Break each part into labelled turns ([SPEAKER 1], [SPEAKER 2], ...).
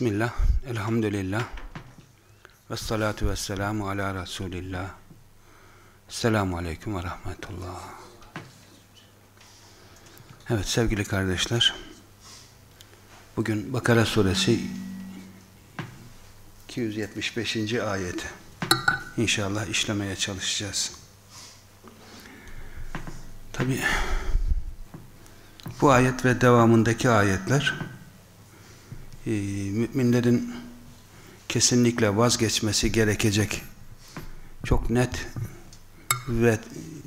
[SPEAKER 1] Bismillah, elhamdülillah ve salatu ve selamu ala Resulillah Selamun Aleyküm ve Rahmetullah Evet sevgili kardeşler bugün Bakara suresi 275. ayeti inşallah işlemeye çalışacağız. Tabi bu ayet ve devamındaki ayetler e, müminlerin kesinlikle vazgeçmesi gerekecek çok net ve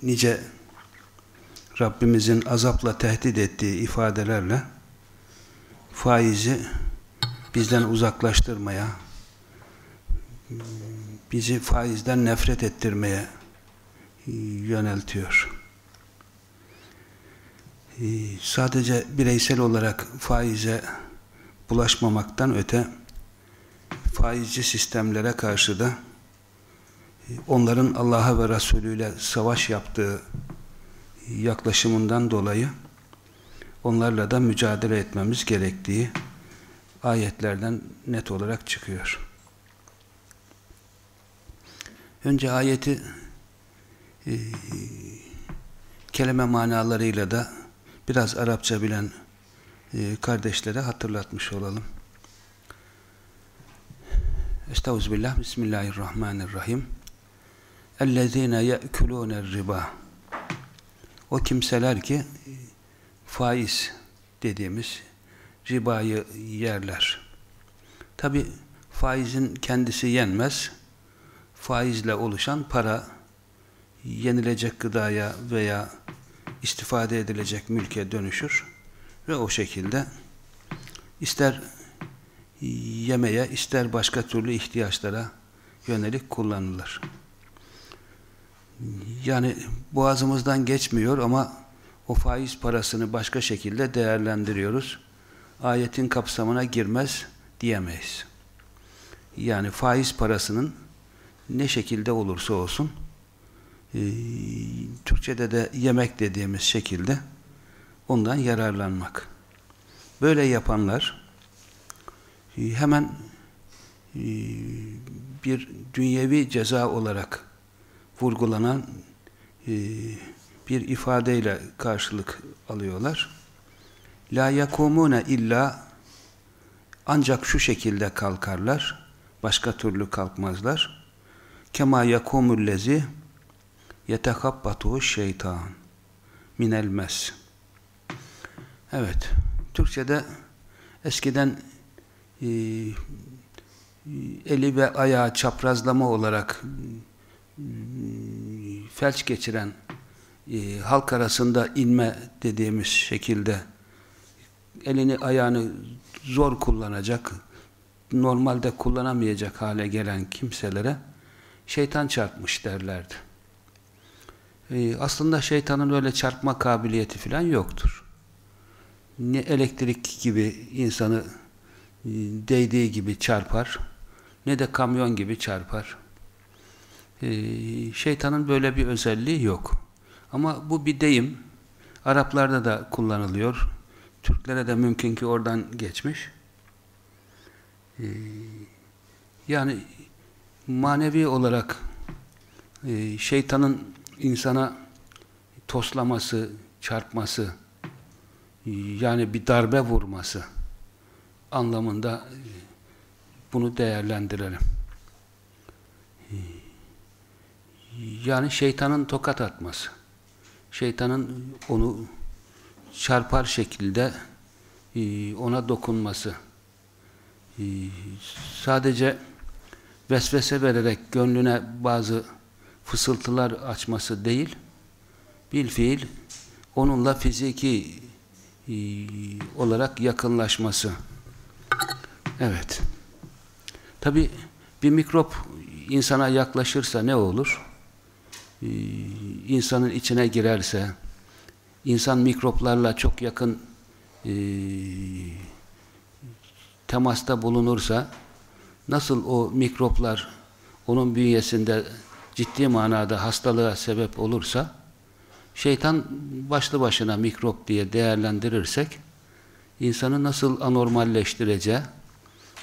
[SPEAKER 1] nice Rabbimizin azapla tehdit ettiği ifadelerle faizi bizden uzaklaştırmaya bizi faizden nefret ettirmeye yöneltiyor. Ee, sadece bireysel olarak faize bulaşmamaktan öte faizci sistemlere karşı da e, onların Allah'a ve Resulü ile savaş yaptığı yaklaşımından dolayı onlarla da mücadele etmemiz gerektiği ayetlerden net olarak çıkıyor. Önce ayeti e, kelime manalarıyla da biraz Arapça bilen kardeşlere hatırlatmış olalım. Estağfirullah, Bismillahirrahmanirrahim. اَلَّذ۪ينَ يَأْكُلُونَ الرِّبَى O kimseler ki faiz dediğimiz ribayı yerler. Tabi faizin kendisi yenmez. Faizle oluşan para yenilecek gıdaya veya istifade edilecek mülke dönüşür ve o şekilde ister yemeye ister başka türlü ihtiyaçlara yönelik kullanılır. Yani boğazımızdan geçmiyor ama o faiz parasını başka şekilde değerlendiriyoruz. Ayetin kapsamına girmez diyemeyiz. Yani faiz parasının ne şekilde olursa olsun e, Türkçe'de de yemek dediğimiz şekilde ondan yararlanmak. Böyle yapanlar e, hemen e, bir dünyevi ceza olarak vurgulanan e, bir ifadeyle karşılık alıyorlar. La yakumune illa ancak şu şekilde kalkarlar, başka türlü kalkmazlar. Kema yakumullezi yetekabbatuhu şeytan minel mes. Evet, Türkçe'de eskiden e, eli ve ayağı çaprazlama olarak e, felç geçiren e, halk arasında inme dediğimiz şekilde elini ayağını zor kullanacak, normalde kullanamayacak hale gelen kimselere şeytan çarpmış derlerdi. E, aslında şeytanın öyle çarpma kabiliyeti falan yoktur. Ne elektrik gibi insanı e, değdiği gibi çarpar, ne de kamyon gibi çarpar. E, şeytanın böyle bir özelliği yok. Ama bu bir deyim. Araplarda da kullanılıyor. Türklere de mümkün ki oradan geçmiş. Ee, yani manevi olarak e, şeytanın insana toslaması, çarpması, e, yani bir darbe vurması anlamında bunu değerlendirelim. Yani şeytanın tokat atması şeytanın onu çarpar şekilde e, ona dokunması e, sadece vesvese vererek gönlüne bazı fısıltılar açması değil bil fiil onunla fiziki olarak yakınlaşması evet Tabi bir mikrop insana yaklaşırsa ne olur? Ee, insanın içine girerse, insan mikroplarla çok yakın e, temasta bulunursa, nasıl o mikroplar onun bünyesinde ciddi manada hastalığa sebep olursa, şeytan başlı başına mikrop diye değerlendirirsek, insanı nasıl anormalleştireceği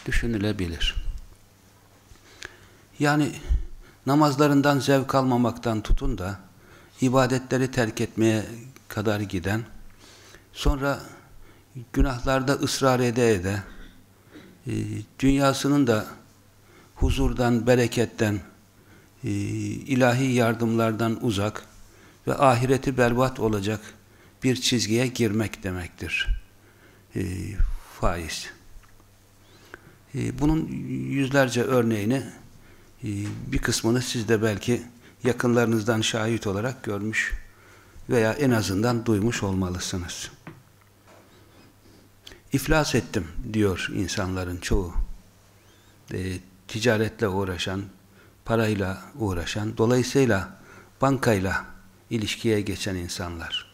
[SPEAKER 1] düşünülebilir. Yani namazlarından zevk almamaktan tutun da ibadetleri terk etmeye kadar giden, sonra günahlarda ısrar ede ede, e, dünyasının da huzurdan, bereketten, e, ilahi yardımlardan uzak ve ahireti berbat olacak bir çizgiye girmek demektir. E, faiz. Bunun yüzlerce örneğini bir kısmını siz de belki yakınlarınızdan şahit olarak görmüş veya en azından duymuş olmalısınız. İflas ettim diyor insanların çoğu. E, ticaretle uğraşan, parayla uğraşan, dolayısıyla bankayla ilişkiye geçen insanlar.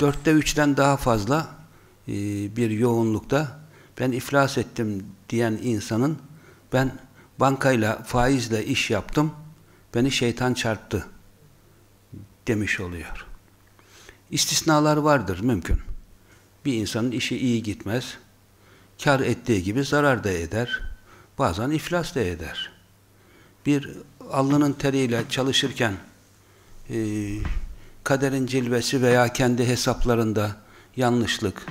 [SPEAKER 1] Dörtte üçten daha fazla e, bir yoğunlukta ben iflas ettim diyen insanın ben bankayla, faizle iş yaptım, beni şeytan çarptı demiş oluyor. İstisnalar vardır, mümkün. Bir insanın işi iyi gitmez, kar ettiği gibi zarar da eder, bazen iflas da eder. Bir alnının teriyle çalışırken e, kaderin cilvesi veya kendi hesaplarında yanlışlık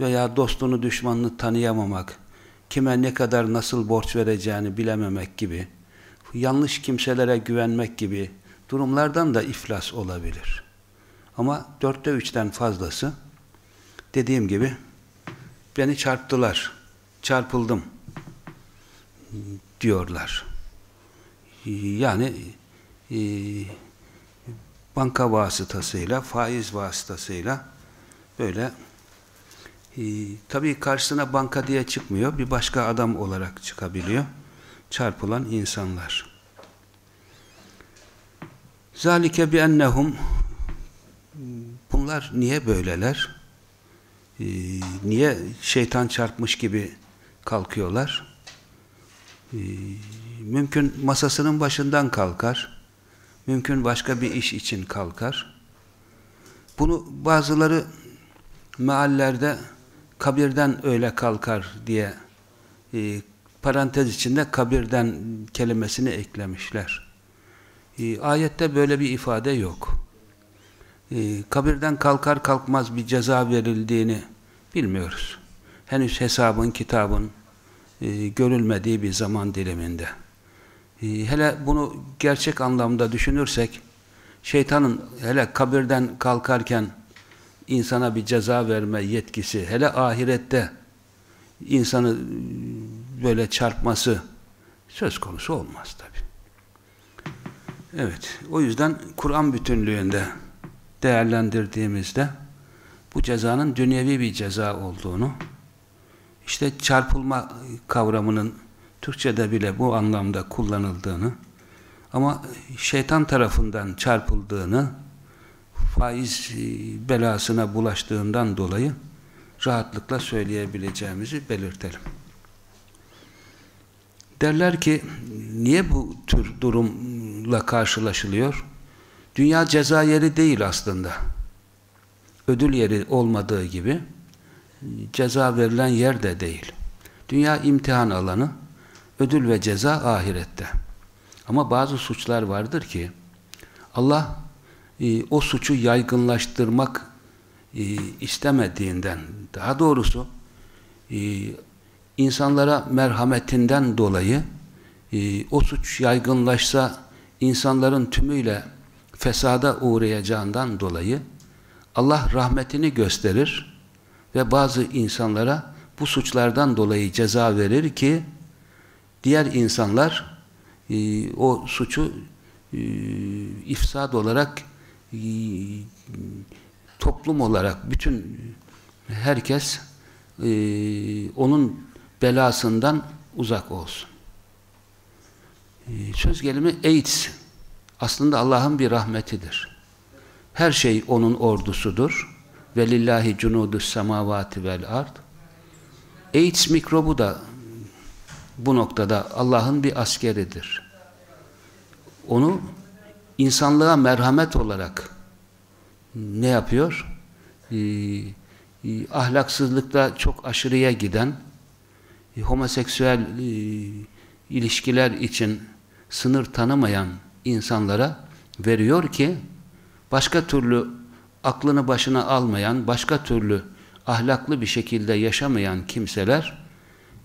[SPEAKER 1] veya dostunu düşmanını tanıyamamak, kime ne kadar nasıl borç vereceğini bilememek gibi, yanlış kimselere güvenmek gibi durumlardan da iflas olabilir. Ama dörtte üçten fazlası dediğim gibi beni çarptılar, çarpıldım diyorlar. Yani e, banka vasıtasıyla, faiz vasıtasıyla böyle e, tabii karşısına banka diye çıkmıyor, bir başka adam olarak çıkabiliyor. Çarpılan insanlar. Zalike bi ennehum bunlar niye böyleler? Ee, niye şeytan çarpmış gibi kalkıyorlar? Ee, mümkün masasının başından kalkar. Mümkün başka bir iş için kalkar. Bunu bazıları meallerde kabirden öyle kalkar diye e, parantez içinde kabirden kelimesini eklemişler. E, ayette böyle bir ifade yok. E, kabirden kalkar kalkmaz bir ceza verildiğini bilmiyoruz. Henüz hesabın, kitabın e, görülmediği bir zaman diliminde. E, hele bunu gerçek anlamda düşünürsek, şeytanın hele kabirden kalkarken insana bir ceza verme yetkisi, hele ahirette insanı böyle çarpması söz konusu olmaz tabi. Evet, o yüzden Kur'an bütünlüğünde değerlendirdiğimizde bu cezanın dünyevi bir ceza olduğunu, işte çarpılma kavramının Türkçe'de bile bu anlamda kullanıldığını ama şeytan tarafından çarpıldığını faiz e, belasına bulaştığından dolayı rahatlıkla söyleyebileceğimizi belirtelim. Derler ki niye bu tür durumla karşılaşılıyor? Dünya ceza yeri değil aslında. Ödül yeri olmadığı gibi ceza verilen yer de değil. Dünya imtihan alanı, ödül ve ceza ahirette. Ama bazı suçlar vardır ki Allah e, o suçu yaygınlaştırmak e, istemediğinden, daha doğrusu e, insanlara merhametinden dolayı e, o suç yaygınlaşsa insanların tümüyle fesada uğrayacağından dolayı Allah rahmetini gösterir ve bazı insanlara bu suçlardan dolayı ceza verir ki diğer insanlar e, o suçu e, ifsad olarak toplum olarak bütün herkes e, onun belasından uzak olsun. E, söz gelimi AIDS aslında Allah'ın bir rahmetidir. Her şey onun ordusudur. Ve lillahi cunudus semavati vel ard. AIDS mikrobu da bu noktada Allah'ın bir askeridir. Onu insanlığa merhamet olarak ne yapıyor? Ee, e, ahlaksızlıkta çok aşırıya giden e, homoseksüel e, ilişkiler için sınır tanımayan insanlara veriyor ki başka türlü aklını başına almayan, başka türlü ahlaklı bir şekilde yaşamayan kimseler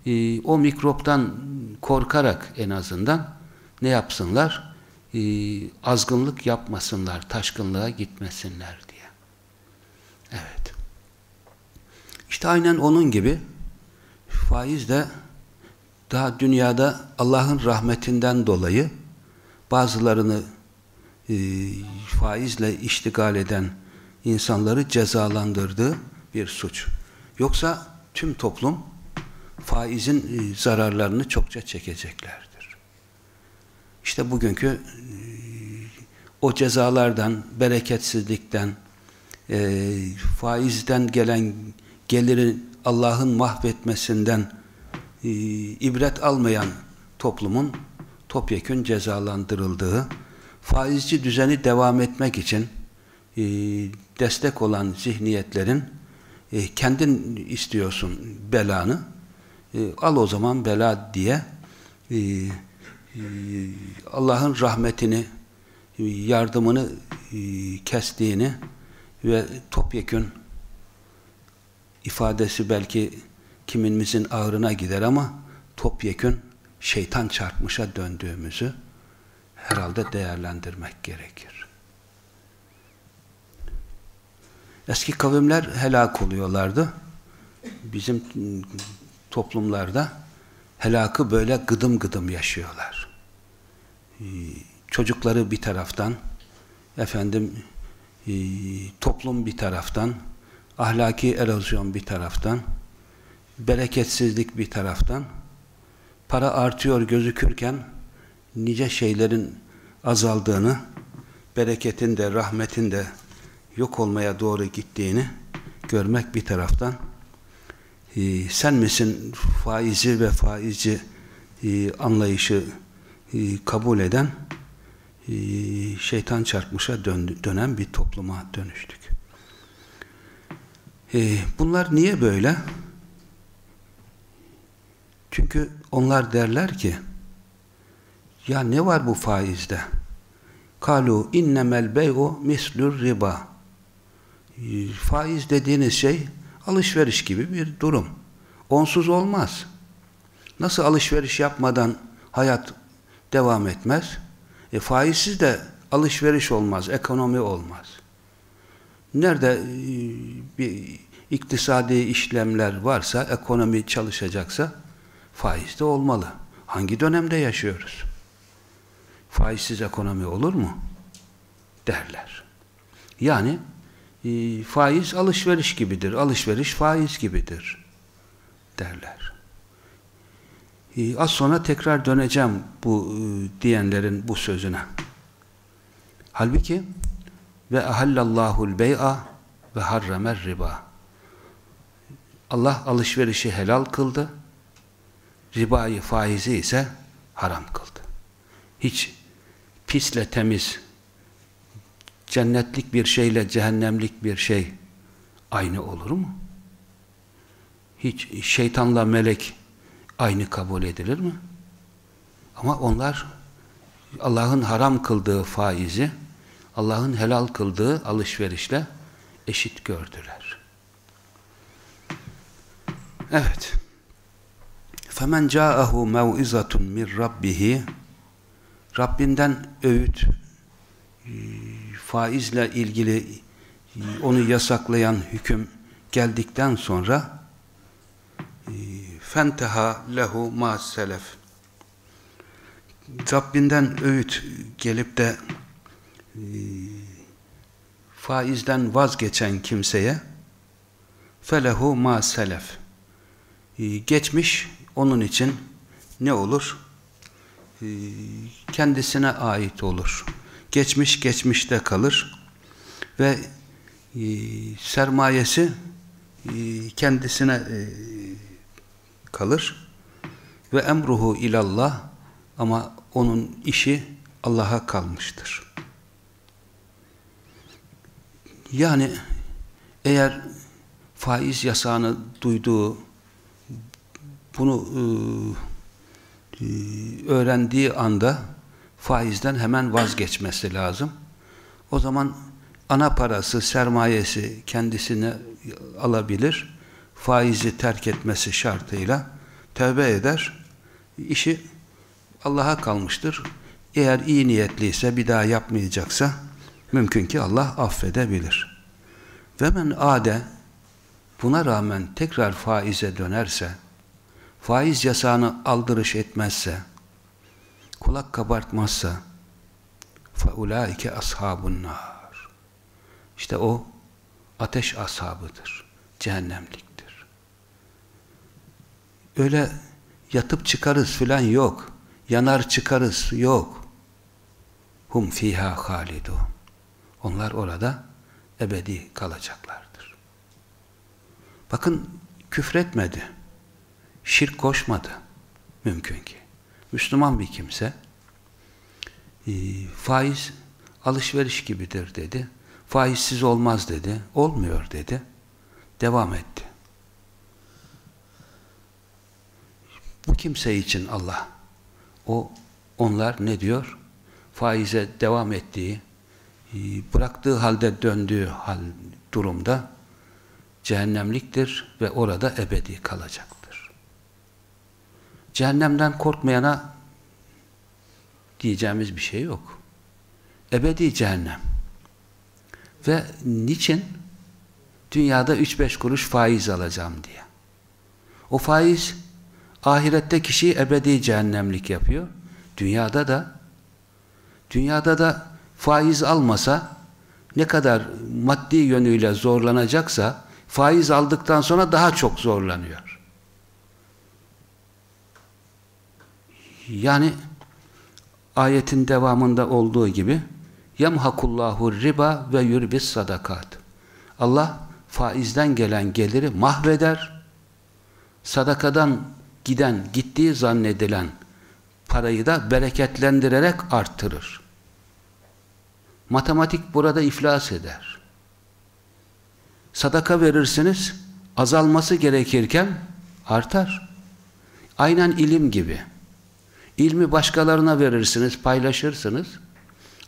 [SPEAKER 1] e, o mikroptan korkarak en azından ne yapsınlar? E, azgınlık yapmasınlar, taşkınlığa gitmesinler diye. Evet. İşte aynen onun gibi faiz de daha dünyada Allah'ın rahmetinden dolayı bazılarını e, faizle iştigal eden insanları cezalandırdığı bir suç. Yoksa tüm toplum faizin e, zararlarını çokça çekeceklerdir. İşte bugünkü e, o cezalardan, bereketsizlikten, e, faizden gelen gelirin Allah'ın mahvetmesinden ibret almayan toplumun topyekün cezalandırıldığı, faizci düzeni devam etmek için destek olan zihniyetlerin kendin istiyorsun belanı, e, al o zaman bela diye e, e, Allah'ın rahmetini yardımını e, kestiğini ve topyekün ifadesi belki kiminimizin ağrına gider ama topyekün şeytan çarpmışa döndüğümüzü herhalde değerlendirmek gerekir. Eski kavimler helak oluyorlardı. Bizim toplumlarda helakı böyle gıdım gıdım yaşıyorlar. Ee, çocukları bir taraftan, efendim e, toplum bir taraftan, ahlaki erozyon bir taraftan, bereketsizlik bir taraftan, para artıyor gözükürken nice şeylerin azaldığını, bereketin de, rahmetin de yok olmaya doğru gittiğini görmek bir taraftan, e, sen misin faizi ve faizci e, anlayışı e, kabul eden e, şeytan çarpmışa döndü, dönen bir topluma dönüştük. E, bunlar niye böyle? Çünkü onlar derler ki ya ne var bu faizde? Kalu innemel bey'u mislur riba. E, faiz dediğiniz şey alışveriş gibi bir durum. Onsuz olmaz. Nasıl alışveriş yapmadan hayat devam etmez? E, faizsiz de alışveriş olmaz, ekonomi olmaz. Nerede e, bir iktisadi işlemler varsa, ekonomi çalışacaksa faiz de olmalı. Hangi dönemde yaşıyoruz? Faizsiz ekonomi olur mu? Derler. Yani e, faiz alışveriş gibidir, alışveriş faiz gibidir derler. E, az sonra tekrar döneceğim bu e, diyenlerin bu sözüne. Halbuki ve ahallallahul bey'a ve harramer riba. Allah alışverişi helal kıldı, ribayı faizi ise haram kıldı. Hiç pisle temiz cennetlik bir şeyle cehennemlik bir şey aynı olur mu? Hiç şeytanla melek aynı kabul edilir mi? Ama onlar Allah'ın haram kıldığı faizi Allah'ın helal kıldığı alışverişle eşit gördüler. Evet. فَمَنْ جَاءَهُ مَوْئِزَةٌ مِنْ رَبِّهِ Rabbinden öğüt faizle ilgili onu yasaklayan hüküm geldikten sonra e, fenteha lehu ma selef Rabbinden öğüt gelip de e, faizden vazgeçen kimseye felehu ma selef e, geçmiş onun için ne olur? Kendisine ait olur. Geçmiş geçmişte kalır ve e, sermayesi e, kendisine e, kalır ve emruhu ilallah ama onun işi Allah'a kalmıştır. Yani eğer faiz yasağını duyduğu bunu e, e, öğrendiği anda faizden hemen vazgeçmesi lazım. O zaman ana parası, sermayesi kendisine alabilir. Faizi terk etmesi şartıyla tövbe eder. İşi Allah'a kalmıştır. Eğer iyi niyetliyse bir daha yapmayacaksa mümkün ki Allah affedebilir. Ve men ade buna rağmen tekrar faize dönerse faiz yasağını aldırış etmezse kulak kabartmazsa faulaike ashabun nar. İşte o ateş ashabıdır. Cehennemliktir. Öyle yatıp çıkarız filan yok. Yanar çıkarız yok. Hum fiha halidu. Onlar orada ebedi kalacaklardır. Bakın küfretmedi. Şirk koşmadı. Mümkün ki. Müslüman bir kimse e, faiz alışveriş gibidir dedi. Faizsiz olmaz dedi. Olmuyor dedi. Devam etti. Bu kimse için Allah o onlar ne diyor? Faize devam ettiği e, bıraktığı halde döndüğü hal durumda cehennemliktir ve orada ebedi kalacaktır. Cehennemden korkmayana diyeceğimiz bir şey yok. Ebedi cehennem. Ve niçin? Dünyada 3-5 kuruş faiz alacağım diye. O faiz ahirette kişiyi ebedi cehennemlik yapıyor. Dünyada da dünyada da faiz almasa ne kadar maddi yönüyle zorlanacaksa faiz aldıktan sonra daha çok zorlanıyor. Yani ayetin devamında olduğu gibi yemhakullahu riba ve yurbis sadakat. Allah faizden gelen geliri mahveder. Sadakadan giden, gittiği zannedilen parayı da bereketlendirerek arttırır. Matematik burada iflas eder. Sadaka verirsiniz, azalması gerekirken artar. Aynen ilim gibi. İlmi başkalarına verirsiniz, paylaşırsınız.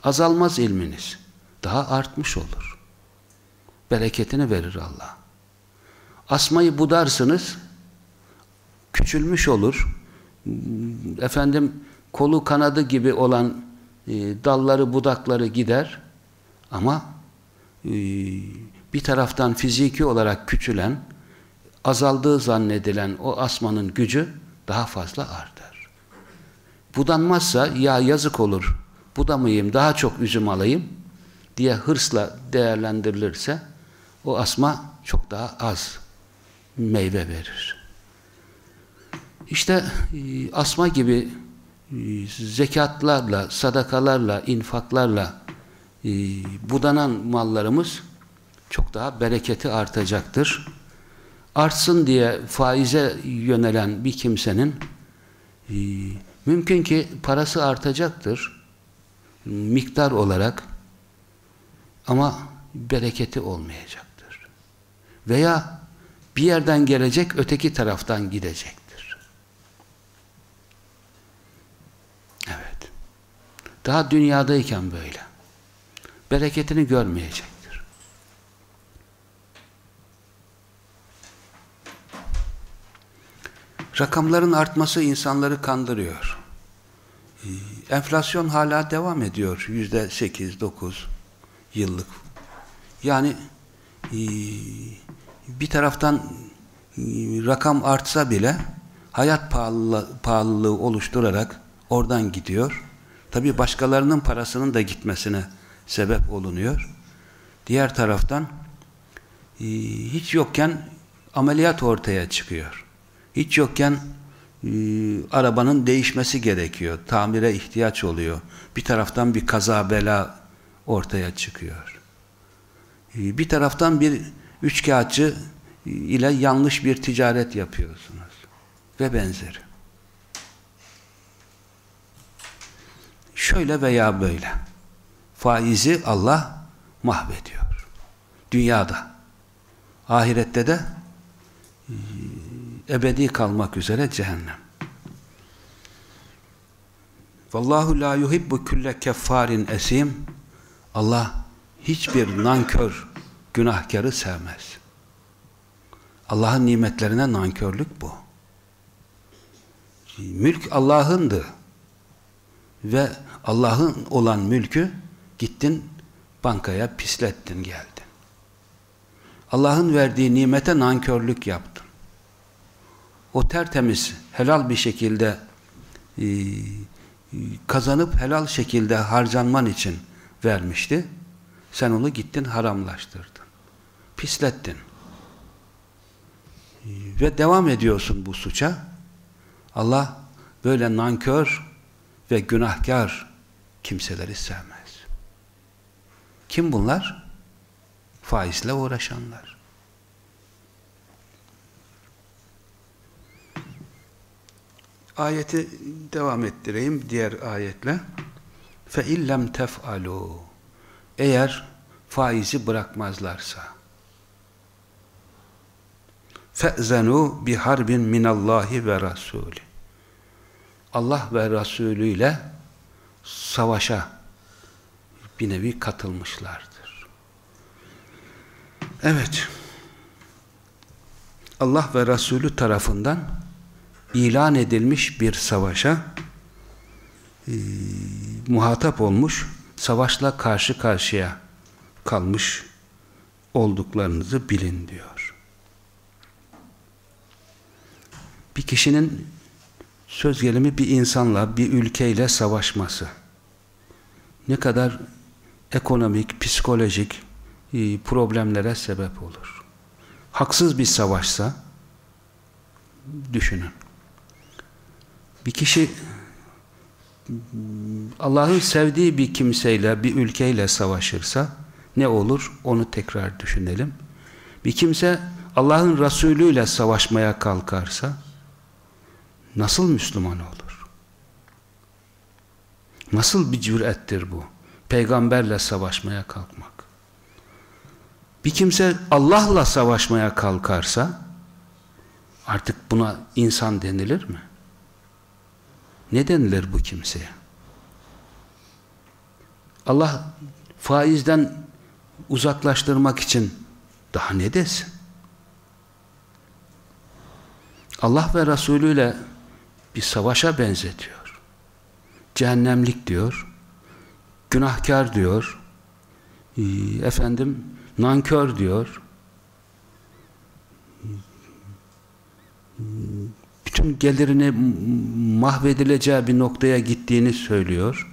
[SPEAKER 1] Azalmaz ilminiz. Daha artmış olur. Bereketini verir Allah. Asmayı budarsınız, küçülmüş olur. Efendim kolu kanadı gibi olan e, dalları budakları gider ama e, bir taraftan fiziki olarak küçülen azaldığı zannedilen o asmanın gücü daha fazla artar. Budanmazsa ya yazık olur budamayayım daha çok üzüm alayım diye hırsla değerlendirilirse o asma çok daha az meyve verir. İşte e, asma gibi e, zekatlarla, sadakalarla, infaklarla e, budanan mallarımız çok daha bereketi artacaktır. Artsın diye faize yönelen bir kimsenin mümkün ki parası artacaktır miktar olarak ama bereketi olmayacaktır. Veya bir yerden gelecek öteki taraftan gidecek. Daha dünyadayken böyle. Bereketini görmeyecektir. Rakamların artması insanları kandırıyor. Ee, enflasyon hala devam ediyor. Yüzde sekiz, dokuz yıllık. Yani ee, bir taraftan ee, rakam artsa bile hayat pahalılığı oluşturarak oradan gidiyor. Tabi başkalarının parasının da gitmesine sebep olunuyor. Diğer taraftan hiç yokken ameliyat ortaya çıkıyor. Hiç yokken e, arabanın değişmesi gerekiyor. Tamire ihtiyaç oluyor. Bir taraftan bir kaza bela ortaya çıkıyor. E, bir taraftan bir üçkağıtçı ile yanlış bir ticaret yapıyorsunuz. Ve benzeri. Şöyle veya böyle. Faizi Allah mahvediyor. Dünyada. Ahirette de e, ebedi kalmak üzere cehennem. Vallahu la yuhibbu kulle keffarin esim. Allah hiçbir nankör günahkarı sevmez. Allah'ın nimetlerine nankörlük bu. Mülk Allah'ındı. Ve Allah'ın olan mülkü gittin bankaya pislettin geldin. Allah'ın verdiği nimete nankörlük yaptın. O tertemiz, helal bir şekilde e, kazanıp helal şekilde harcanman için vermişti. Sen onu gittin haramlaştırdın. Pislettin. Ve devam ediyorsun bu suça. Allah böyle nankör ve günahkar kimseleri sevmez. Kim bunlar? Faizle uğraşanlar. Ayeti devam ettireyim diğer ayetle. Fe illem tef'alu eğer faizi bırakmazlarsa fe'zenu bi harbin minallahi ve rasuli Allah ve Resulü ile savaşa bir nevi katılmışlardır. Evet. Allah ve Resulü tarafından ilan edilmiş bir savaşa e, muhatap olmuş, savaşla karşı karşıya kalmış olduklarınızı bilin diyor. Bir kişinin söz gelimi bir insanla, bir ülkeyle savaşması ne kadar ekonomik, psikolojik e, problemlere sebep olur. Haksız bir savaşsa düşünün. Bir kişi Allah'ın sevdiği bir kimseyle, bir ülkeyle savaşırsa ne olur? Onu tekrar düşünelim. Bir kimse Allah'ın Resulü ile savaşmaya kalkarsa nasıl Müslüman olur? Nasıl bir cürettir bu? Peygamberle savaşmaya kalkmak. Bir kimse Allah'la savaşmaya kalkarsa artık buna insan denilir mi? Ne denilir bu kimseye? Allah faizden uzaklaştırmak için daha ne desin? Allah ve Resulü ile bir savaşa benzetiyor. Cehennemlik diyor, günahkar diyor, ee, efendim nankör diyor, bütün gelirini mahvedileceği bir noktaya gittiğini söylüyor.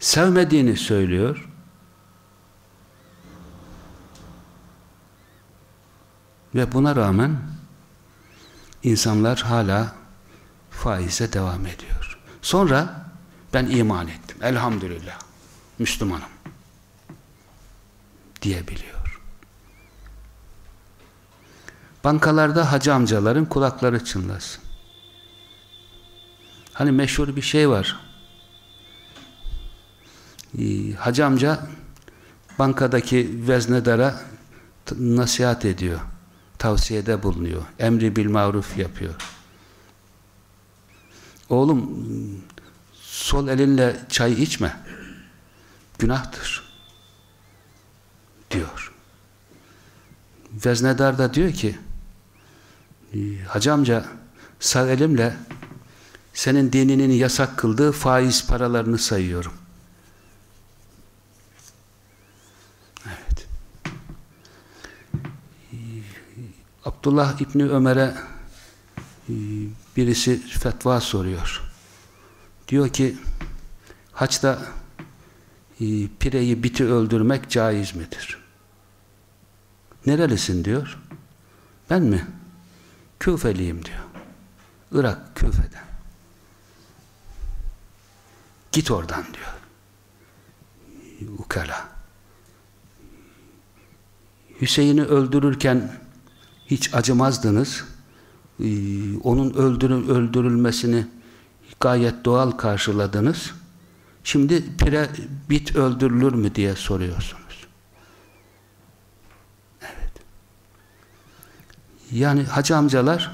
[SPEAKER 1] Sevmediğini söylüyor. Ve buna rağmen insanlar hala faize devam ediyor. Sonra ben iman ettim. Elhamdülillah. Müslümanım. Diyebiliyor. Bankalarda hacı amcaların kulakları çınlasın. Hani meşhur bir şey var. Ee, hacı amca bankadaki veznedara nasihat ediyor. Tavsiyede bulunuyor. Emri bil maruf yapıyor. Oğlum sol elinle çay içme. Günahtır. Diyor. Veznedar da diyor ki Hacı amca sağ elimle senin dininin yasak kıldığı faiz paralarını sayıyorum. Evet. Abdullah İbni Ömer'e e, birisi fetva soruyor. Diyor ki haçta e, pireyi biti öldürmek caiz midir? Nerelisin diyor. Ben mi? Küfeliyim diyor. Irak Küfe'den. Git oradan diyor. Ukala. Hüseyin'i öldürürken hiç acımazdınız. Ee, onun öldürül öldürülmesini gayet doğal karşıladınız. Şimdi pire bit öldürülür mü diye soruyorsunuz. Evet. Yani hacı amcalar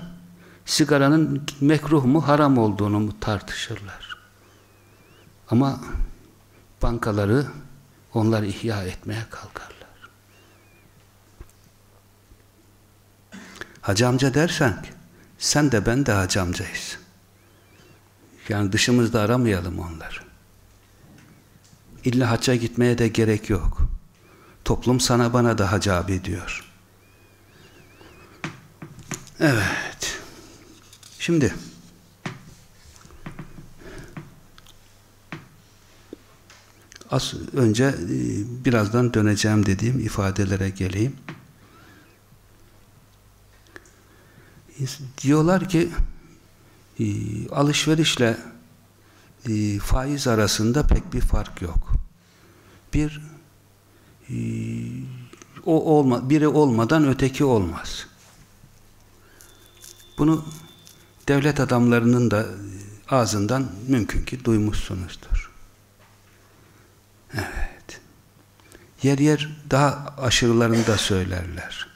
[SPEAKER 1] sigaranın mekruh mu haram olduğunu mu tartışırlar. Ama bankaları onlar ihya etmeye kalkarlar. Hacı amca dersen sen de ben de hacı amcayız. Yani dışımızda aramayalım onları. İlla hacca gitmeye de gerek yok. Toplum sana bana da hacı abi diyor. Evet. Şimdi az önce e, birazdan döneceğim dediğim ifadelere geleyim. Diyorlar ki e, alışverişle e, faiz arasında pek bir fark yok. Bir o olma, biri olmadan öteki olmaz. Bunu devlet adamlarının da ağzından mümkün ki duymuşsunuzdur. Evet. Yer yer daha aşırılarını da söylerler.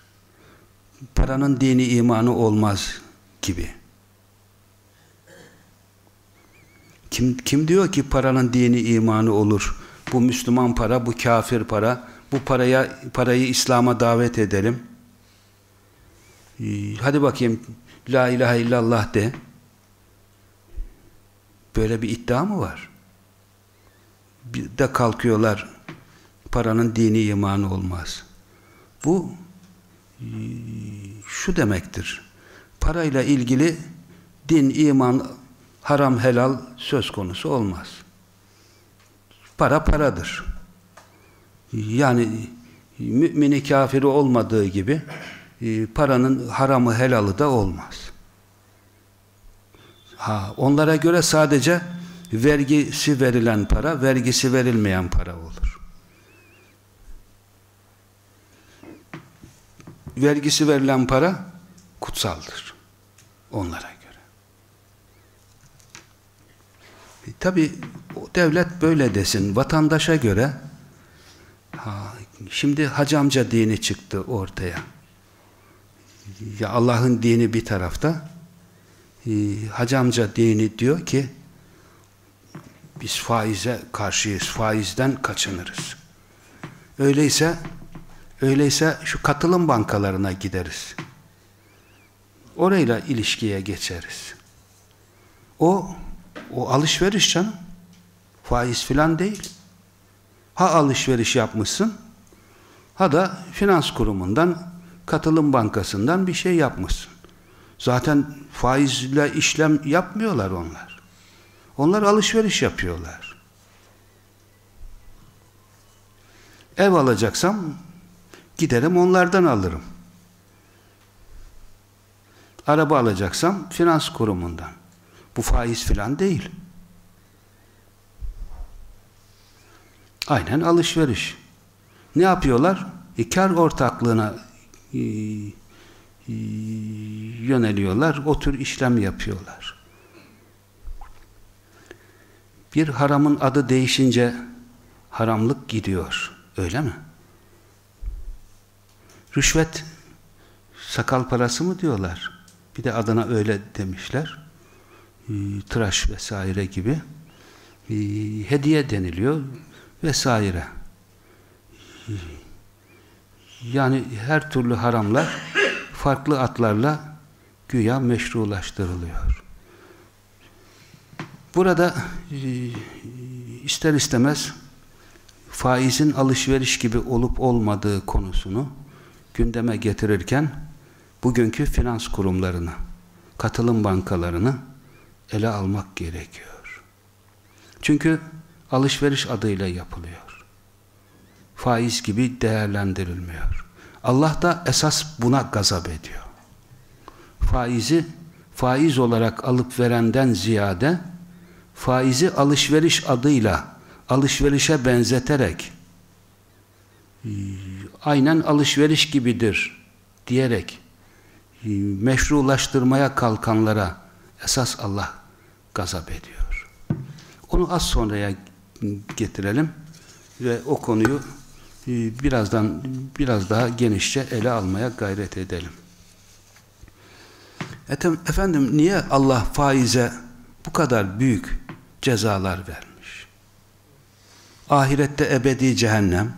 [SPEAKER 1] Paranın dini imanı olmaz gibi. Kim, kim diyor ki paranın dini imanı olur? Bu Müslüman para, bu kafir para. Bu paraya parayı İslam'a davet edelim. Ee, hadi bakayım La ilahe illallah de. Böyle bir iddia mı var? Bir de kalkıyorlar paranın dini imanı olmaz. Bu şu demektir. Parayla ilgili din, iman, haram, helal söz konusu olmaz. Para paradır. Yani mümini kafiri olmadığı gibi e, paranın haramı helalı da olmaz. Ha, onlara göre sadece vergisi verilen para, vergisi verilmeyen para olur. Vergisi verilen para kutsaldır. Onlara göre. E, Tabi devlet böyle desin. Vatandaşa göre ha, şimdi hacı amca dini çıktı ortaya ya Allah'ın dini bir tarafta e, Hacı amca dini diyor ki biz faize karşıyız. Faizden kaçınırız. Öyleyse öyleyse şu katılım bankalarına gideriz. Orayla ilişkiye geçeriz. O o alışveriş canım. Faiz filan değil. Ha alışveriş yapmışsın ha da finans kurumundan katılım bankasından bir şey yapmışsın. Zaten faizle işlem yapmıyorlar onlar. Onlar alışveriş yapıyorlar. Ev alacaksam giderim onlardan alırım. Araba alacaksam finans kurumundan. Bu faiz filan değil. Aynen alışveriş. Ne yapıyorlar? E, kar ortaklığına e, yöneliyorlar, o tür işlem yapıyorlar. Bir haramın adı değişince haramlık gidiyor. Öyle mi? Rüşvet sakal parası mı diyorlar? Bir de adına öyle demişler. E, tıraş vesaire gibi. E, hediye deniliyor vesaire. Yani her türlü haramlar farklı atlarla güya meşrulaştırılıyor. Burada e, ister istemez faizin alışveriş gibi olup olmadığı konusunu gündeme getirirken bugünkü finans kurumlarını, katılım bankalarını ele almak gerekiyor. Çünkü alışveriş adıyla yapılıyor faiz gibi değerlendirilmiyor. Allah da esas buna gazap ediyor. faizi faiz olarak alıp verenden ziyade faizi alışveriş adıyla alışverişe benzeterek aynen alışveriş gibidir diyerek meşrulaştırmaya kalkanlara esas Allah gazap ediyor. Onu az sonraya getirelim ve o konuyu birazdan biraz daha genişçe ele almaya gayret edelim. Efendim niye Allah faize bu kadar büyük cezalar vermiş? Ahirette ebedi cehennem,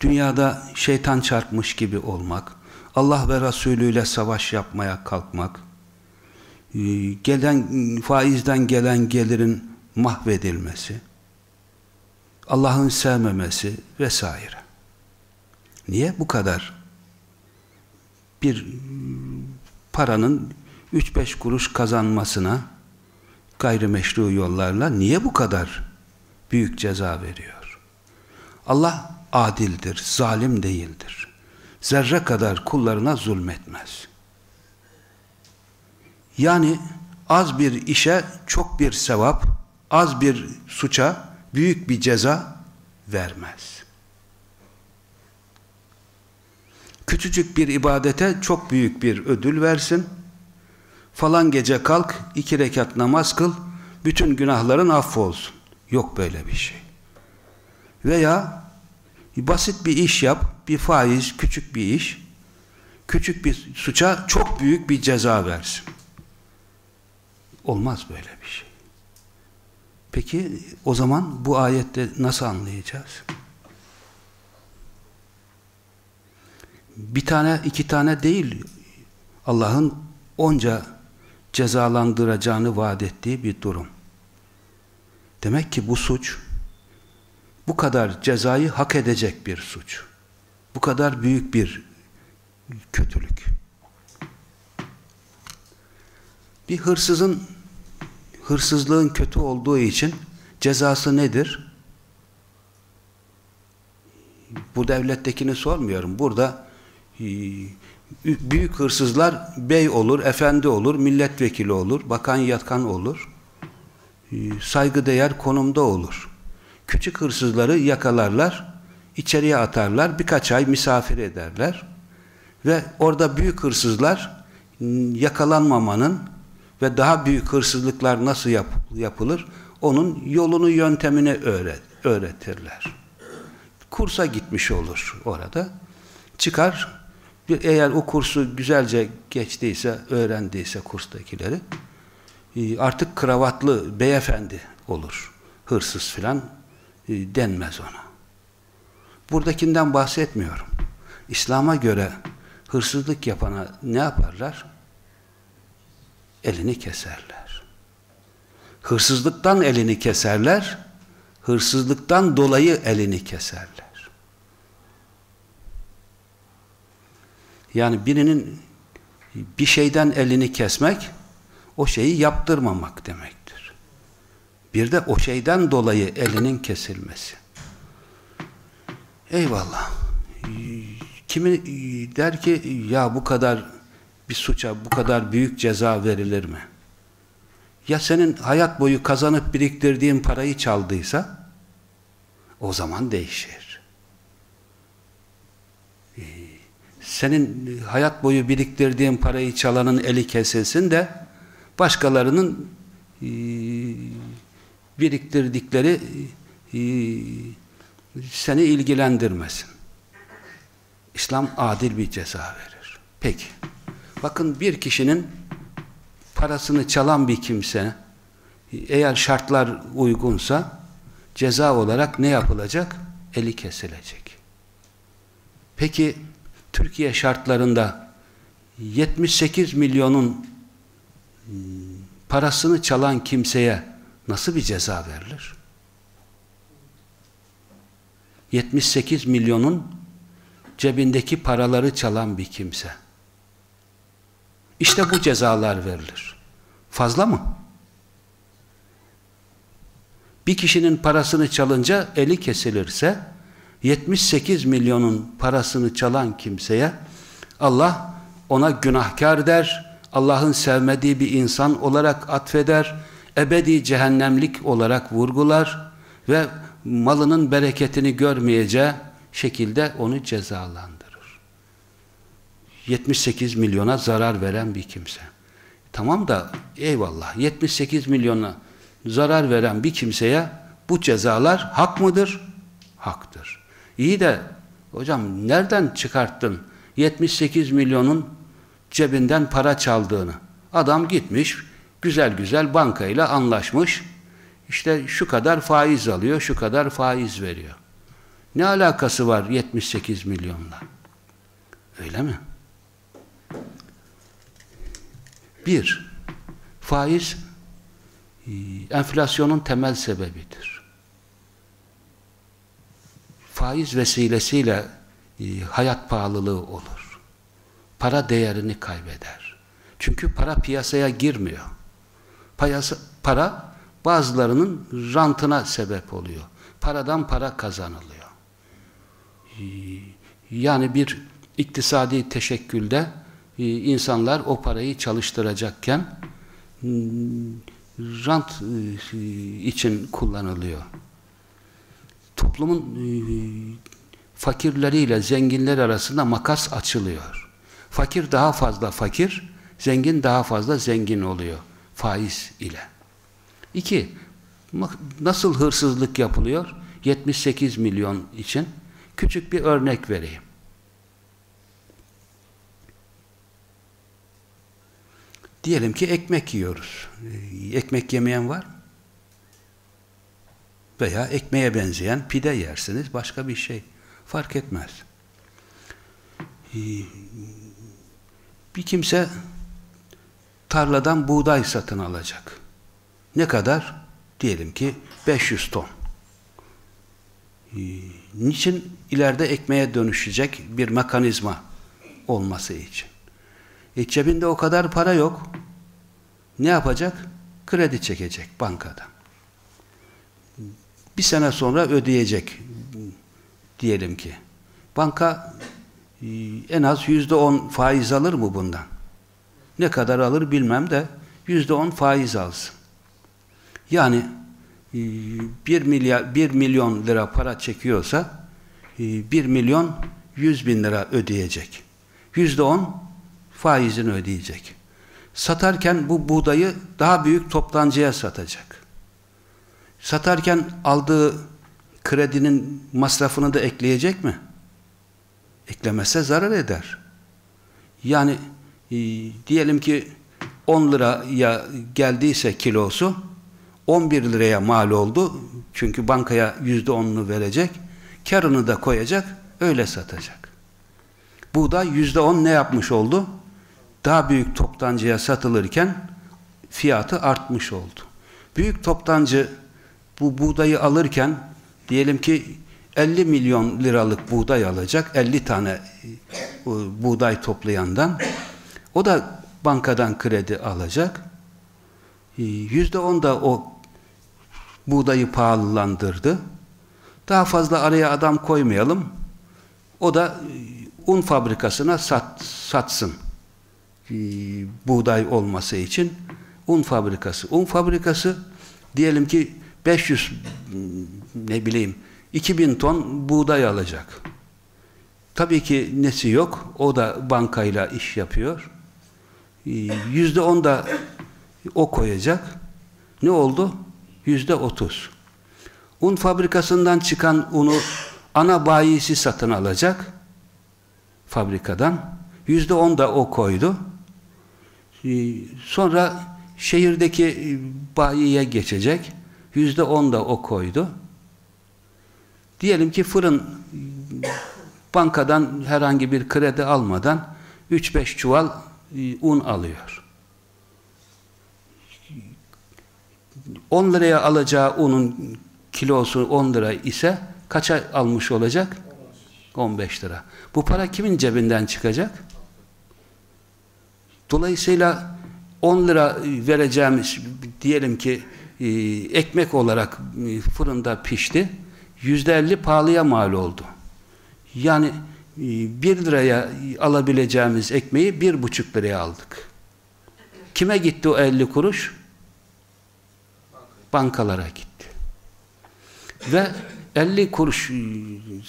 [SPEAKER 1] dünyada şeytan çarpmış gibi olmak, Allah ve Resulü ile savaş yapmaya kalkmak, e, gelen faizden gelen gelirin mahvedilmesi, Allah'ın sevmemesi vesaire. Niye bu kadar? Bir paranın 3-5 kuruş kazanmasına gayrimeşru yollarla niye bu kadar büyük ceza veriyor? Allah adildir, zalim değildir. Zerre kadar kullarına zulmetmez. Yani az bir işe çok bir sevap, az bir suça büyük bir ceza vermez. Küçücük bir ibadete çok büyük bir ödül versin. Falan gece kalk, iki rekat namaz kıl, bütün günahların affolsun. Yok böyle bir şey. Veya basit bir iş yap, bir faiz, küçük bir iş, küçük bir suça çok büyük bir ceza versin. Olmaz böyle bir şey. Peki o zaman bu ayette nasıl anlayacağız? Bir tane, iki tane değil Allah'ın onca cezalandıracağını vaat ettiği bir durum. Demek ki bu suç bu kadar cezayı hak edecek bir suç. Bu kadar büyük bir kötülük. Bir hırsızın hırsızlığın kötü olduğu için cezası nedir? Bu devlettekini sormuyorum. Burada e, büyük hırsızlar bey olur, efendi olur, milletvekili olur, bakan yatkan olur, e, saygıdeğer konumda olur. Küçük hırsızları yakalarlar, içeriye atarlar, birkaç ay misafir ederler ve orada büyük hırsızlar yakalanmamanın ve daha büyük hırsızlıklar nasıl yap, yapılır onun yolunu yöntemini öğret, öğretirler. Kursa gitmiş olur orada. Çıkar eğer o kursu güzelce geçtiyse, öğrendiyse kurstakileri e, artık kravatlı beyefendi olur. Hırsız filan e, denmez ona. Buradakinden bahsetmiyorum. İslam'a göre hırsızlık yapana ne yaparlar? Elini keserler. Hırsızlıktan elini keserler, hırsızlıktan dolayı elini keserler. Yani birinin bir şeyden elini kesmek, o şeyi yaptırmamak demektir. Bir de o şeyden dolayı elinin kesilmesi. Eyvallah. Kimi der ki ya bu kadar bir suça bu kadar büyük ceza verilir mi? Ya senin hayat boyu kazanıp biriktirdiğin parayı çaldıysa o zaman değişir. Ee, senin hayat boyu biriktirdiğin parayı çalanın eli kesilsin de başkalarının e, biriktirdikleri e, seni ilgilendirmesin. İslam adil bir ceza verir. Peki. Bakın bir kişinin parasını çalan bir kimse eğer şartlar uygunsa ceza olarak ne yapılacak? Eli kesilecek. Peki Türkiye şartlarında 78 milyonun hmm, parasını çalan kimseye nasıl bir ceza verilir? 78 milyonun cebindeki paraları çalan bir kimse. İşte bu cezalar verilir. Fazla mı? Bir kişinin parasını çalınca eli kesilirse 78 milyonun parasını çalan kimseye Allah ona günahkar der, Allah'ın sevmediği bir insan olarak atfeder, ebedi cehennemlik olarak vurgular ve malının bereketini görmeyeceği şekilde onu cezalandırır. 78 milyona zarar veren bir kimse. Tamam da eyvallah 78 milyona zarar veren bir kimseye bu cezalar hak mıdır? Haktır. İyi de hocam nereden çıkarttın 78 milyonun cebinden para çaldığını? Adam gitmiş güzel güzel bankayla anlaşmış. İşte şu kadar faiz alıyor, şu kadar faiz veriyor. Ne alakası var 78 milyonla? Öyle mi? Bir, faiz e, enflasyonun temel sebebidir. Faiz vesilesiyle e, hayat pahalılığı olur. Para değerini kaybeder. Çünkü para piyasaya girmiyor. Para bazılarının rantına sebep oluyor. Paradan para kazanılıyor. E, yani bir iktisadi teşekkülde insanlar o parayı çalıştıracakken rant e, için kullanılıyor. Toplumun e, fakirleriyle zenginler arasında makas açılıyor. Fakir daha fazla fakir, zengin daha fazla zengin oluyor faiz ile. İki, nasıl hırsızlık yapılıyor? 78 milyon için küçük bir örnek vereyim. Diyelim ki ekmek yiyoruz. Ee, ekmek yemeyen var Veya ekmeğe benzeyen pide yersiniz. Başka bir şey. Fark etmez. Ee, bir kimse tarladan buğday satın alacak. Ne kadar? Diyelim ki 500 ton. Ee, niçin? ileride ekmeğe dönüşecek bir mekanizma olması için. E cebinde o kadar para yok. Ne yapacak? Kredi çekecek bankadan. Bir sene sonra ödeyecek diyelim ki. Banka e, en az yüzde on faiz alır mı bundan? Ne kadar alır bilmem de yüzde on faiz alsın. Yani e, bir milyar, bir milyon lira para çekiyorsa e, bir milyon yüz bin lira ödeyecek. Yüzde on faizini ödeyecek. Satarken bu buğdayı daha büyük toptancıya satacak. Satarken aldığı kredinin masrafını da ekleyecek mi? Eklemezse zarar eder. Yani e, diyelim ki 10 liraya geldiyse kilosu 11 liraya mal oldu. Çünkü bankaya %10'unu verecek. Karını da koyacak. Öyle satacak. Buğday %10 ne yapmış oldu? Daha büyük toptancıya satılırken fiyatı artmış oldu. Büyük toptancı bu buğdayı alırken diyelim ki 50 milyon liralık buğday alacak 50 tane e, buğday toplayandan o da bankadan kredi alacak. E, yüzde on da o buğdayı pahalılandırdı. Daha fazla araya adam koymayalım o da e, un fabrikasına sat, satsın e, buğday olması için un fabrikası. Un fabrikası diyelim ki 500 ne bileyim 2000 ton buğday alacak. Tabii ki nesi yok. O da bankayla iş yapıyor. E, yüzde on da o koyacak. Ne oldu? Yüzde otuz. Un fabrikasından çıkan unu ana bayisi satın alacak fabrikadan. Yüzde on da o koydu. Ee, sonra şehirdeki e, bayiye geçecek. Yüzde on da o koydu. Diyelim ki fırın bankadan herhangi bir kredi almadan 3-5 çuval e, un alıyor. 10 liraya alacağı unun kilosu 10 lira ise kaça almış olacak? 15 lira. Bu para kimin cebinden çıkacak? Dolayısıyla 10 lira vereceğimiz diyelim ki e, ekmek olarak e, fırında pişti. %50 pahalıya mal oldu. Yani e, 1 liraya alabileceğimiz ekmeği bir buçuk liraya aldık. Kime gitti o 50 kuruş? Bankalara gitti. Ve 50 kuruş e,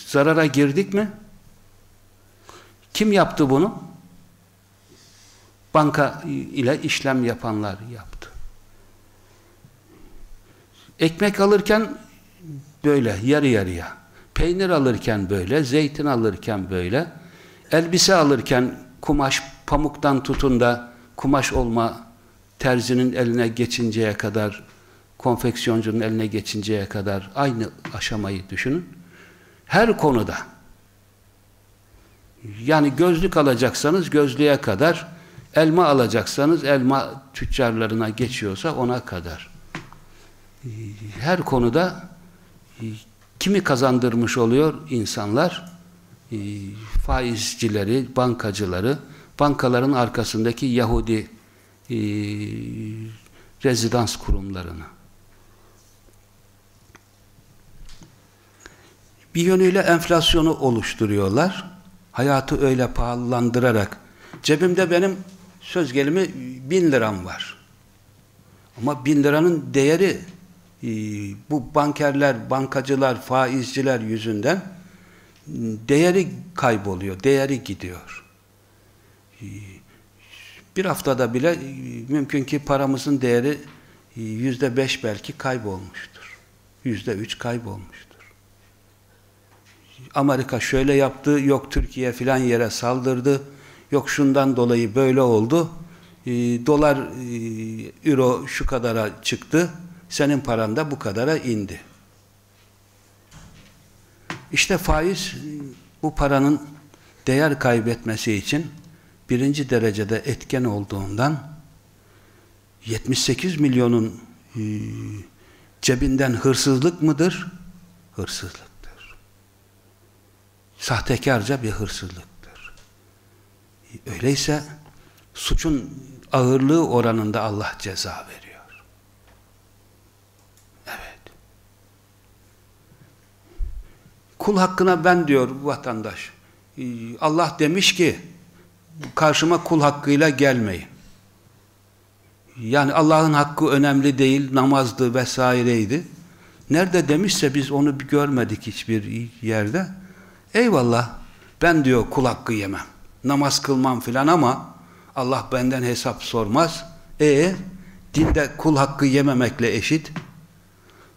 [SPEAKER 1] zarara girdik mi? Kim yaptı bunu? Banka ile işlem yapanlar yaptı. Ekmek alırken böyle yarı yarıya. Peynir alırken böyle, zeytin alırken böyle. Elbise alırken kumaş pamuktan tutun da kumaş olma terzinin eline geçinceye kadar konfeksiyoncunun eline geçinceye kadar aynı aşamayı düşünün. Her konuda yani gözlük alacaksanız gözlüğe kadar elma alacaksanız elma tüccarlarına geçiyorsa ona kadar her konuda kimi kazandırmış oluyor insanlar? Faizcileri, bankacıları, bankaların arkasındaki Yahudi rezidans kurumlarını. Bir yönüyle enflasyonu oluşturuyorlar. Hayatı öyle pahalandırarak. Cebimde benim söz gelimi bin liram var. Ama bin liranın değeri e, bu bankerler, bankacılar, faizciler yüzünden değeri kayboluyor, değeri gidiyor. E, bir haftada bile e, mümkün ki paramızın değeri yüzde beş belki kaybolmuştur. Yüzde üç kaybolmuştur. Amerika şöyle yaptı, yok Türkiye filan yere saldırdı, yok şundan dolayı böyle oldu, e, dolar, e, euro şu kadara çıktı, senin paran da bu kadara indi. İşte faiz bu paranın değer kaybetmesi için birinci derecede etken olduğundan 78 milyonun e, cebinden hırsızlık mıdır? Hırsızlık sahtekarca bir hırsızlıktır. Öyleyse suçun ağırlığı oranında Allah ceza veriyor. Evet. Kul hakkına ben diyor vatandaş. Allah demiş ki karşıma kul hakkıyla gelmeyin. Yani Allah'ın hakkı önemli değil, namazdı vesaireydi. Nerede demişse biz onu görmedik hiçbir yerde. Eyvallah ben diyor kul hakkı yemem. Namaz kılmam filan ama Allah benden hesap sormaz. E dinde kul hakkı yememekle eşit.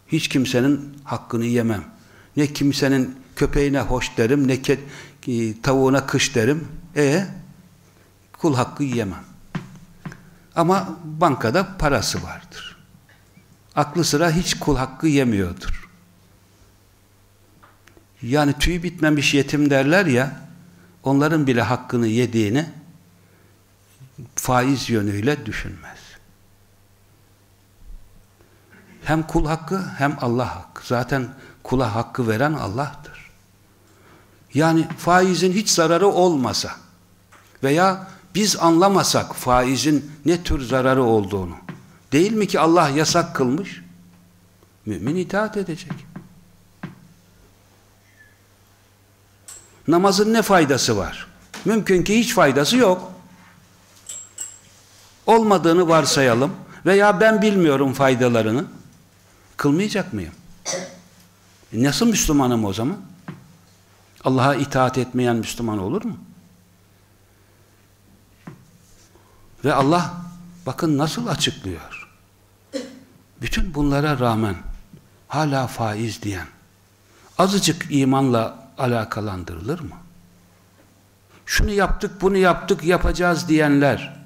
[SPEAKER 1] Hiç kimsenin hakkını yemem. Ne kimsenin köpeğine hoş derim, ne ke, tavuğuna kış derim. E kul hakkı yemem. Ama bankada parası vardır. Aklı sıra hiç kul hakkı yemiyordur. Yani tüy bitmemiş yetim derler ya, onların bile hakkını yediğini faiz yönüyle düşünmez. Hem kul hakkı hem Allah hakkı. Zaten kula hakkı veren Allah'tır. Yani faizin hiç zararı olmasa veya biz anlamasak faizin ne tür zararı olduğunu değil mi ki Allah yasak kılmış? Mümin itaat edecek. Namazın ne faydası var? Mümkün ki hiç faydası yok. Olmadığını varsayalım veya ben bilmiyorum faydalarını. Kılmayacak mıyım? E nasıl Müslümanım o zaman? Allah'a itaat etmeyen Müslüman olur mu? Ve Allah bakın nasıl açıklıyor. Bütün bunlara rağmen hala faiz diyen, azıcık imanla alakalandırılır mı? Şunu yaptık, bunu yaptık, yapacağız diyenler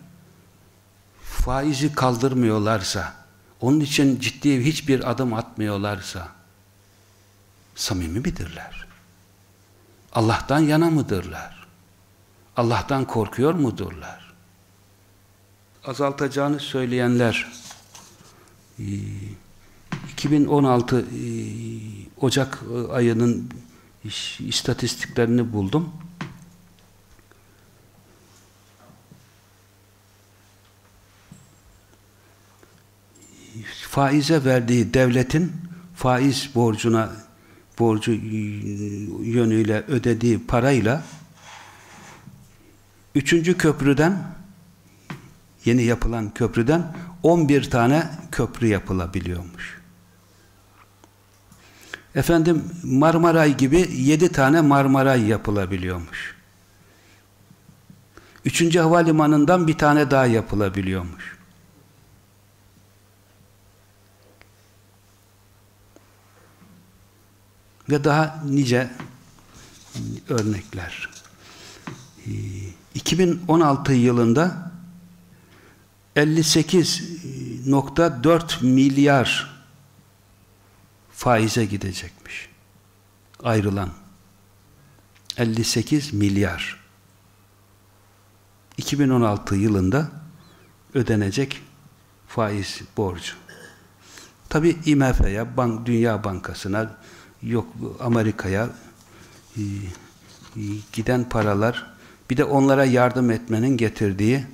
[SPEAKER 1] faizi kaldırmıyorlarsa, onun için ciddi hiçbir adım atmıyorlarsa samimi midirler? Allah'tan yana mıdırlar? Allah'tan korkuyor mudurlar? Azaltacağını söyleyenler 2016 e, Ocak ayının istatistiklerini buldum. Faize verdiği devletin faiz borcuna borcu yönüyle ödediği parayla üçüncü köprüden yeni yapılan köprüden 11 tane köprü yapılabiliyormuş. Efendim Marmaray gibi 7 tane Marmaray yapılabiliyormuş. Üçüncü havalimanından bir tane daha yapılabiliyormuş. Ve daha nice örnekler. 2016 yılında 58.4 milyar faize gidecekmiş. Ayrılan 58 milyar 2016 yılında ödenecek faiz borcu. Tabi IMF'ye, Bank, Dünya Bankası'na, yok Amerika'ya e, e, giden paralar, bir de onlara yardım etmenin getirdiği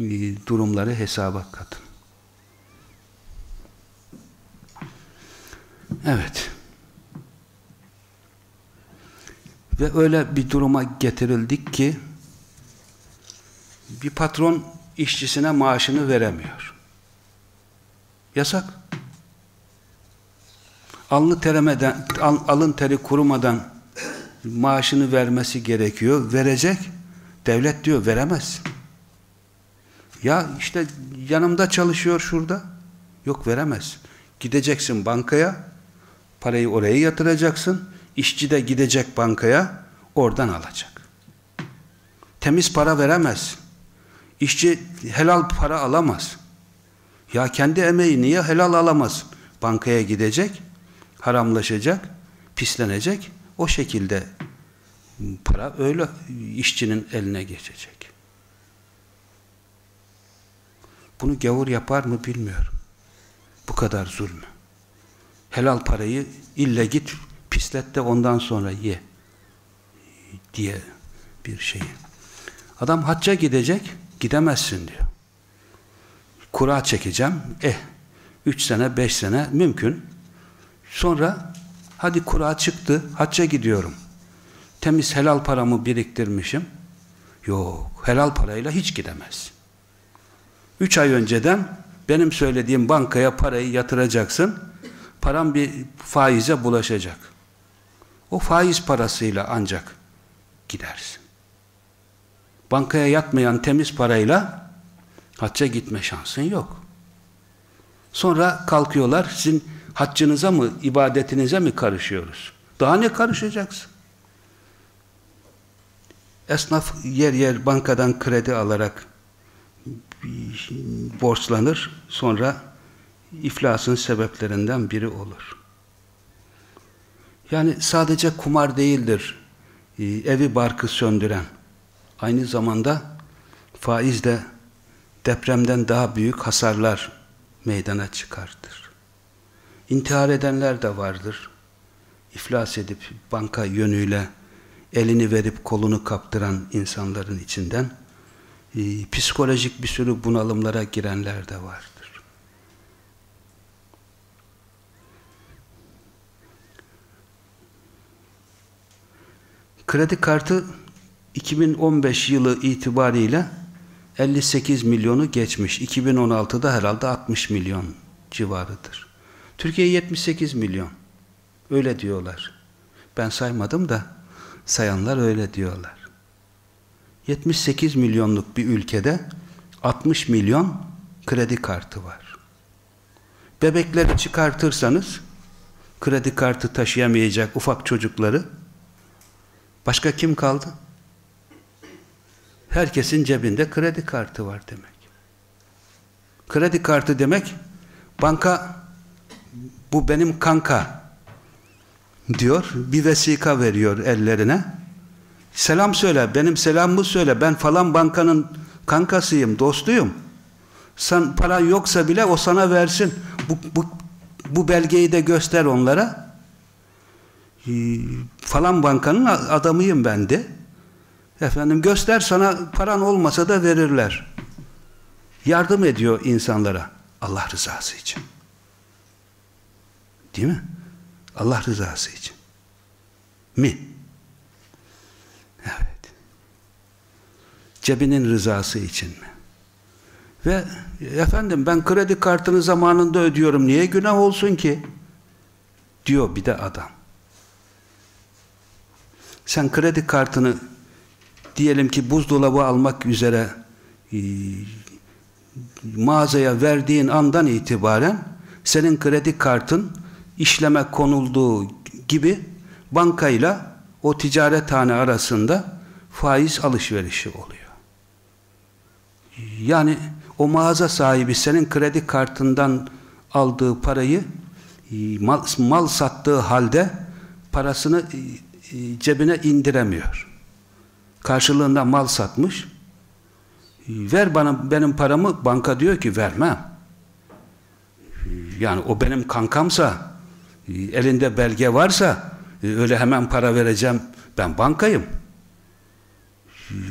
[SPEAKER 1] e, durumları hesaba katın. Evet. Ve öyle bir duruma getirildik ki bir patron işçisine maaşını veremiyor. Yasak. Alnı teremeden, alın teri kurumadan maaşını vermesi gerekiyor. Verecek. Devlet diyor veremez. Ya işte yanımda çalışıyor şurada. Yok veremez. Gideceksin bankaya parayı oraya yatıracaksın. İşçi de gidecek bankaya oradan alacak. Temiz para veremez. İşçi helal para alamaz. Ya kendi emeği niye helal alamaz? Bankaya gidecek, haramlaşacak, pislenecek. O şekilde para öyle işçinin eline geçecek. Bunu gavur yapar mı bilmiyorum. Bu kadar zulmü. Helal parayı ille git pislet de ondan sonra ye diye bir şey. Adam hacca gidecek, Gidemezsin diyor. Kura çekeceğim. Eh, üç sene, beş sene mümkün. Sonra hadi kura çıktı, hacca gidiyorum. Temiz helal paramı biriktirmişim. Yok, helal parayla hiç gidemez. Üç ay önceden benim söylediğim bankaya parayı yatıracaksın. Param bir faize bulaşacak. O faiz parasıyla ancak gidersin bankaya yatmayan temiz parayla hacca gitme şansın yok. Sonra kalkıyorlar, sizin haccınıza mı, ibadetinize mi karışıyoruz? Daha ne karışacaksın? Esnaf yer yer bankadan kredi alarak borçlanır, sonra iflasın sebeplerinden biri olur. Yani sadece kumar değildir, e, evi barkı söndüren aynı zamanda faiz de depremden daha büyük hasarlar meydana çıkartır. İntihar edenler de vardır. İflas edip banka yönüyle elini verip kolunu kaptıran insanların içinden e, psikolojik bir sürü bunalımlara girenler de vardır. Kredi kartı 2015 yılı itibariyle 58 milyonu geçmiş. 2016'da herhalde 60 milyon civarıdır. Türkiye 78 milyon. Öyle diyorlar. Ben saymadım da sayanlar öyle diyorlar. 78 milyonluk bir ülkede 60 milyon kredi kartı var. Bebekleri çıkartırsanız kredi kartı taşıyamayacak ufak çocukları başka kim kaldı? herkesin cebinde kredi kartı var demek. Kredi kartı demek banka bu benim kanka diyor. Bir vesika veriyor ellerine. Selam söyle. Benim selamımı söyle. Ben falan bankanın kankasıyım, dostuyum. Sen paran yoksa bile o sana versin. Bu, bu, bu belgeyi de göster onlara. Ee, falan bankanın adamıyım ben de. Efendim göster sana paran olmasa da verirler. Yardım ediyor insanlara. Allah rızası için. Değil mi? Allah rızası için. Mi? Evet. Cebinin rızası için mi? Ve efendim ben kredi kartını zamanında ödüyorum. Niye günah olsun ki? Diyor bir de adam. Sen kredi kartını diyelim ki buzdolabı almak üzere e, mağazaya verdiğin andan itibaren senin kredi kartın işleme konulduğu gibi bankayla o ticarethane arasında faiz alışverişi oluyor. Yani o mağaza sahibi senin kredi kartından aldığı parayı e, mal, mal sattığı halde parasını e, cebine indiremiyor. Karşılığında mal satmış. Ver bana benim paramı banka diyor ki vermem. Yani o benim kankamsa elinde belge varsa öyle hemen para vereceğim ben bankayım.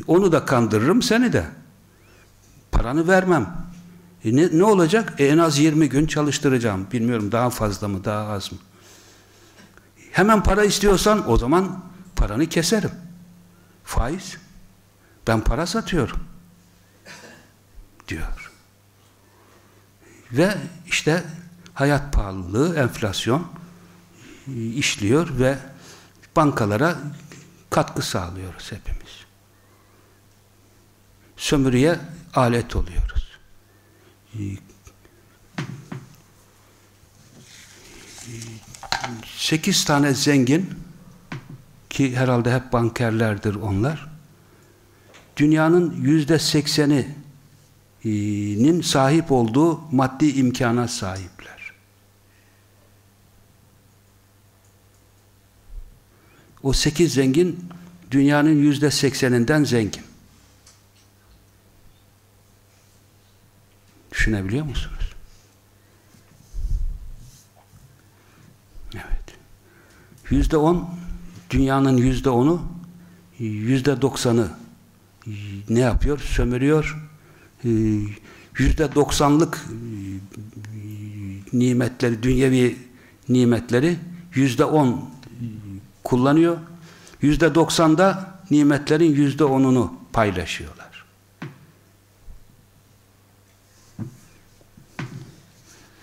[SPEAKER 1] Onu da kandırırım seni de. Paranı vermem. E ne, ne olacak? E en az 20 gün çalıştıracağım. Bilmiyorum daha fazla mı daha az mı? Hemen para istiyorsan o zaman paranı keserim. Faiz. Ben para satıyorum. Diyor. Ve işte hayat pahalılığı, enflasyon işliyor ve bankalara katkı sağlıyoruz hepimiz. Sömürüye alet oluyoruz. Sekiz tane zengin ki herhalde hep bankerlerdir onlar. Dünyanın yüzde sekseninin sahip olduğu maddi imkana sahipler. O sekiz zengin dünyanın yüzde sekseninden zengin. Düşünebiliyor musunuz? Evet. Yüzde on, dünyanın yüzde onu, yüzde doksanı ne yapıyor? Sömürüyor. Yüzde doksanlık nimetleri, dünyevi nimetleri yüzde on kullanıyor. Yüzde doksanda nimetlerin yüzde onunu paylaşıyorlar.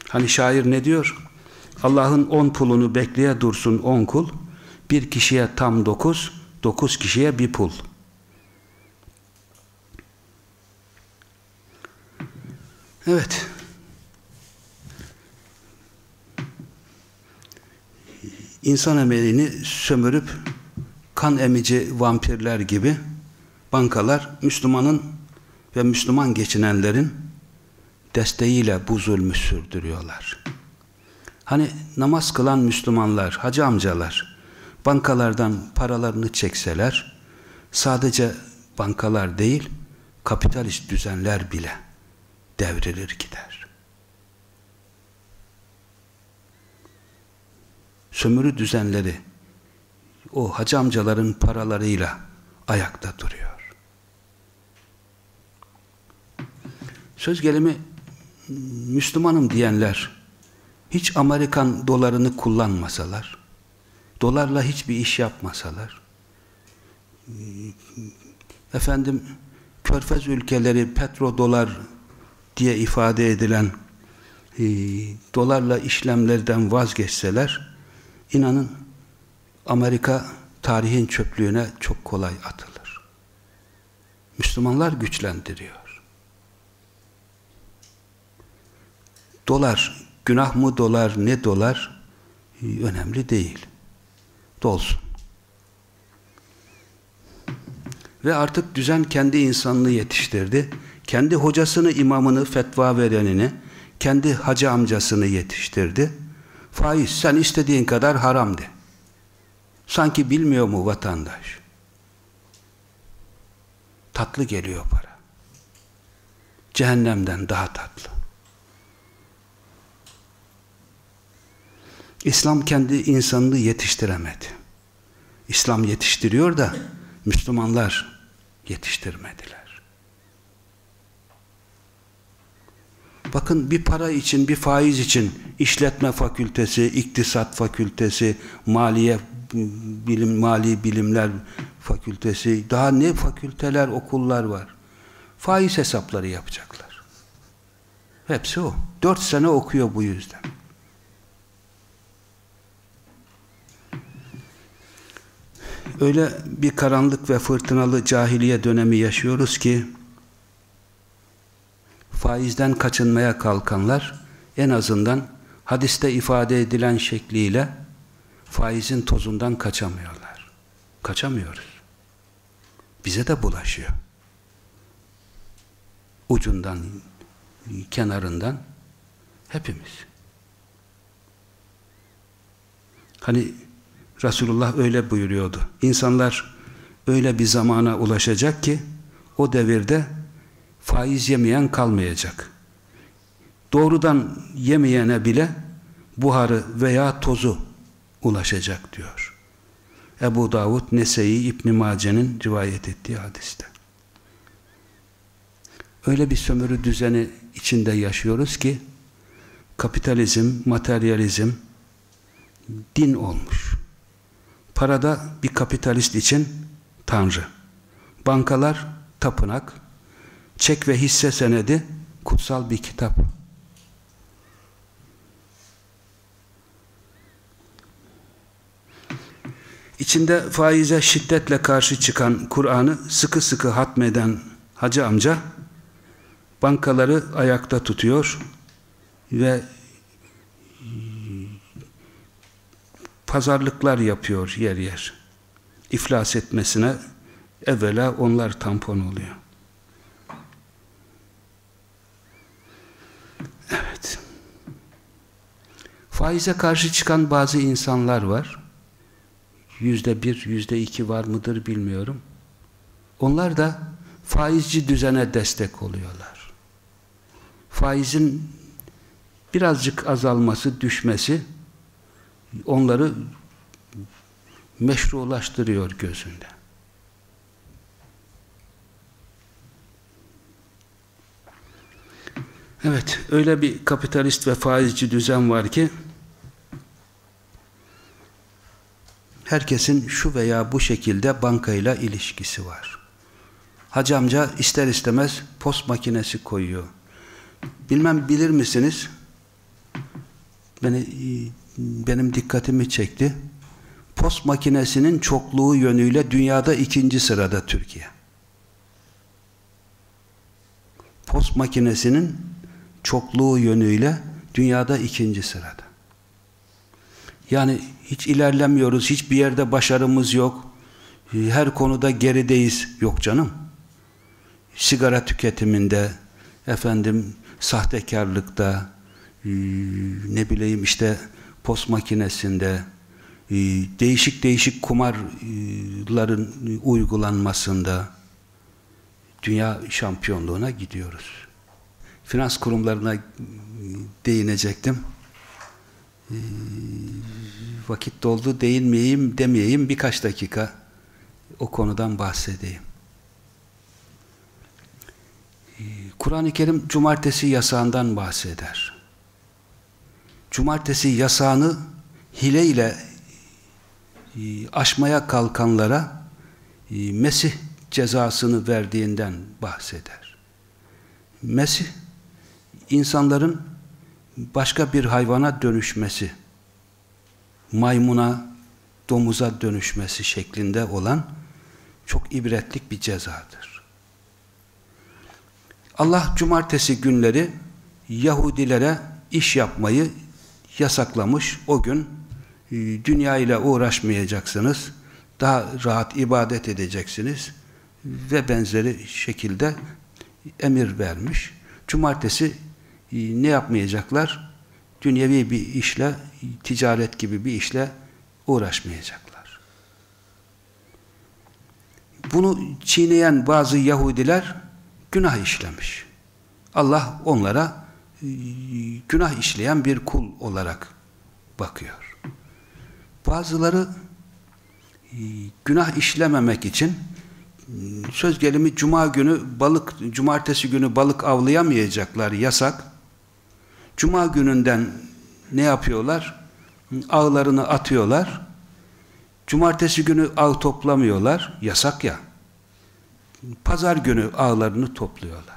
[SPEAKER 1] Hani şair ne diyor? Allah'ın on pulunu bekleye dursun on kul, bir kişiye tam dokuz, dokuz kişiye bir pul. Evet. İnsan emeğini sömürüp kan emici vampirler gibi bankalar Müslümanın ve Müslüman geçinenlerin desteğiyle bu zulmü sürdürüyorlar. Hani namaz kılan Müslümanlar, hacı amcalar bankalardan paralarını çekseler sadece bankalar değil kapitalist düzenler bile devrilir gider. Sömürü düzenleri o hacı amcaların paralarıyla ayakta duruyor. Söz gelimi Müslümanım diyenler hiç Amerikan dolarını kullanmasalar, dolarla hiçbir iş yapmasalar, efendim körfez ülkeleri petrodolar diye ifade edilen e, dolarla işlemlerden vazgeçseler, inanın Amerika tarihin çöplüğüne çok kolay atılır. Müslümanlar güçlendiriyor. Dolar, günah mı dolar, ne dolar e, önemli değil. Dolsun. Ve artık düzen kendi insanlığı yetiştirdi. Kendi hocasını, imamını, fetva verenini, kendi hacı amcasını yetiştirdi. Faiz, sen istediğin kadar haram de. Sanki bilmiyor mu vatandaş? Tatlı geliyor para. Cehennemden daha tatlı. İslam kendi insanlığı yetiştiremedi. İslam yetiştiriyor da Müslümanlar yetiştirmediler. Bakın bir para için, bir faiz için işletme fakültesi, iktisat fakültesi, maliye bilim, mali bilimler fakültesi, daha ne fakülteler, okullar var. Faiz hesapları yapacaklar. Hepsi o. Dört sene okuyor bu yüzden. Öyle bir karanlık ve fırtınalı cahiliye dönemi yaşıyoruz ki faizden kaçınmaya kalkanlar en azından hadiste ifade edilen şekliyle faizin tozundan kaçamıyorlar. Kaçamıyoruz. Bize de bulaşıyor. Ucundan, kenarından hepimiz. Hani Resulullah öyle buyuruyordu. İnsanlar öyle bir zamana ulaşacak ki o devirde faiz yemeyen kalmayacak. Doğrudan yemeyene bile buharı veya tozu ulaşacak diyor. Ebu Davud, Nese'yi, İbn Mace'nin rivayet ettiği hadiste. Öyle bir sömürü düzeni içinde yaşıyoruz ki kapitalizm, materyalizm din olmuş. Parada bir kapitalist için tanrı. Bankalar tapınak. Çek ve hisse senedi kutsal bir kitap. İçinde faize şiddetle karşı çıkan Kur'an'ı sıkı sıkı hatmeden hacı amca bankaları ayakta tutuyor ve pazarlıklar yapıyor yer yer. İflas etmesine evvela onlar tampon oluyor. Evet. Faize karşı çıkan bazı insanlar var. Yüzde bir, yüzde iki var mıdır bilmiyorum. Onlar da faizci düzene destek oluyorlar. Faizin birazcık azalması, düşmesi onları meşrulaştırıyor gözünde. Evet, öyle bir kapitalist ve faizci düzen var ki herkesin şu veya bu şekilde bankayla ilişkisi var. Hacı amca ister istemez post makinesi koyuyor. Bilmem bilir misiniz? Beni benim dikkatimi çekti. Post makinesinin çokluğu yönüyle dünyada ikinci sırada Türkiye. Post makinesinin çokluğu yönüyle dünyada ikinci sırada. Yani hiç ilerlemiyoruz, hiçbir yerde başarımız yok. Her konuda gerideyiz. Yok canım. Sigara tüketiminde, efendim sahtekarlıkta, ne bileyim işte post makinesinde e, değişik değişik kumarların uygulanmasında dünya şampiyonluğuna gidiyoruz. Finans kurumlarına değinecektim. E, vakit doldu değinmeyeyim demeyeyim birkaç dakika o konudan bahsedeyim. E, Kur'an-ı Kerim cumartesi yasağından bahseder cumartesi yasağını hile ile e, aşmaya kalkanlara e, Mesih cezasını verdiğinden bahseder. Mesih insanların başka bir hayvana dönüşmesi, maymuna, domuza dönüşmesi şeklinde olan çok ibretlik bir cezadır. Allah cumartesi günleri Yahudilere iş yapmayı yasaklamış. O gün e, dünya ile uğraşmayacaksınız. Daha rahat ibadet edeceksiniz. Ve benzeri şekilde emir vermiş. Cumartesi e, ne yapmayacaklar? Dünyevi bir işle, ticaret gibi bir işle uğraşmayacaklar. Bunu çiğneyen bazı Yahudiler günah işlemiş. Allah onlara günah işleyen bir kul olarak bakıyor. Bazıları e, günah işlememek için söz gelimi cuma günü balık cumartesi günü balık avlayamayacaklar yasak. Cuma gününden ne yapıyorlar? Ağlarını atıyorlar. Cumartesi günü ağ toplamıyorlar. Yasak ya. Pazar günü ağlarını topluyorlar.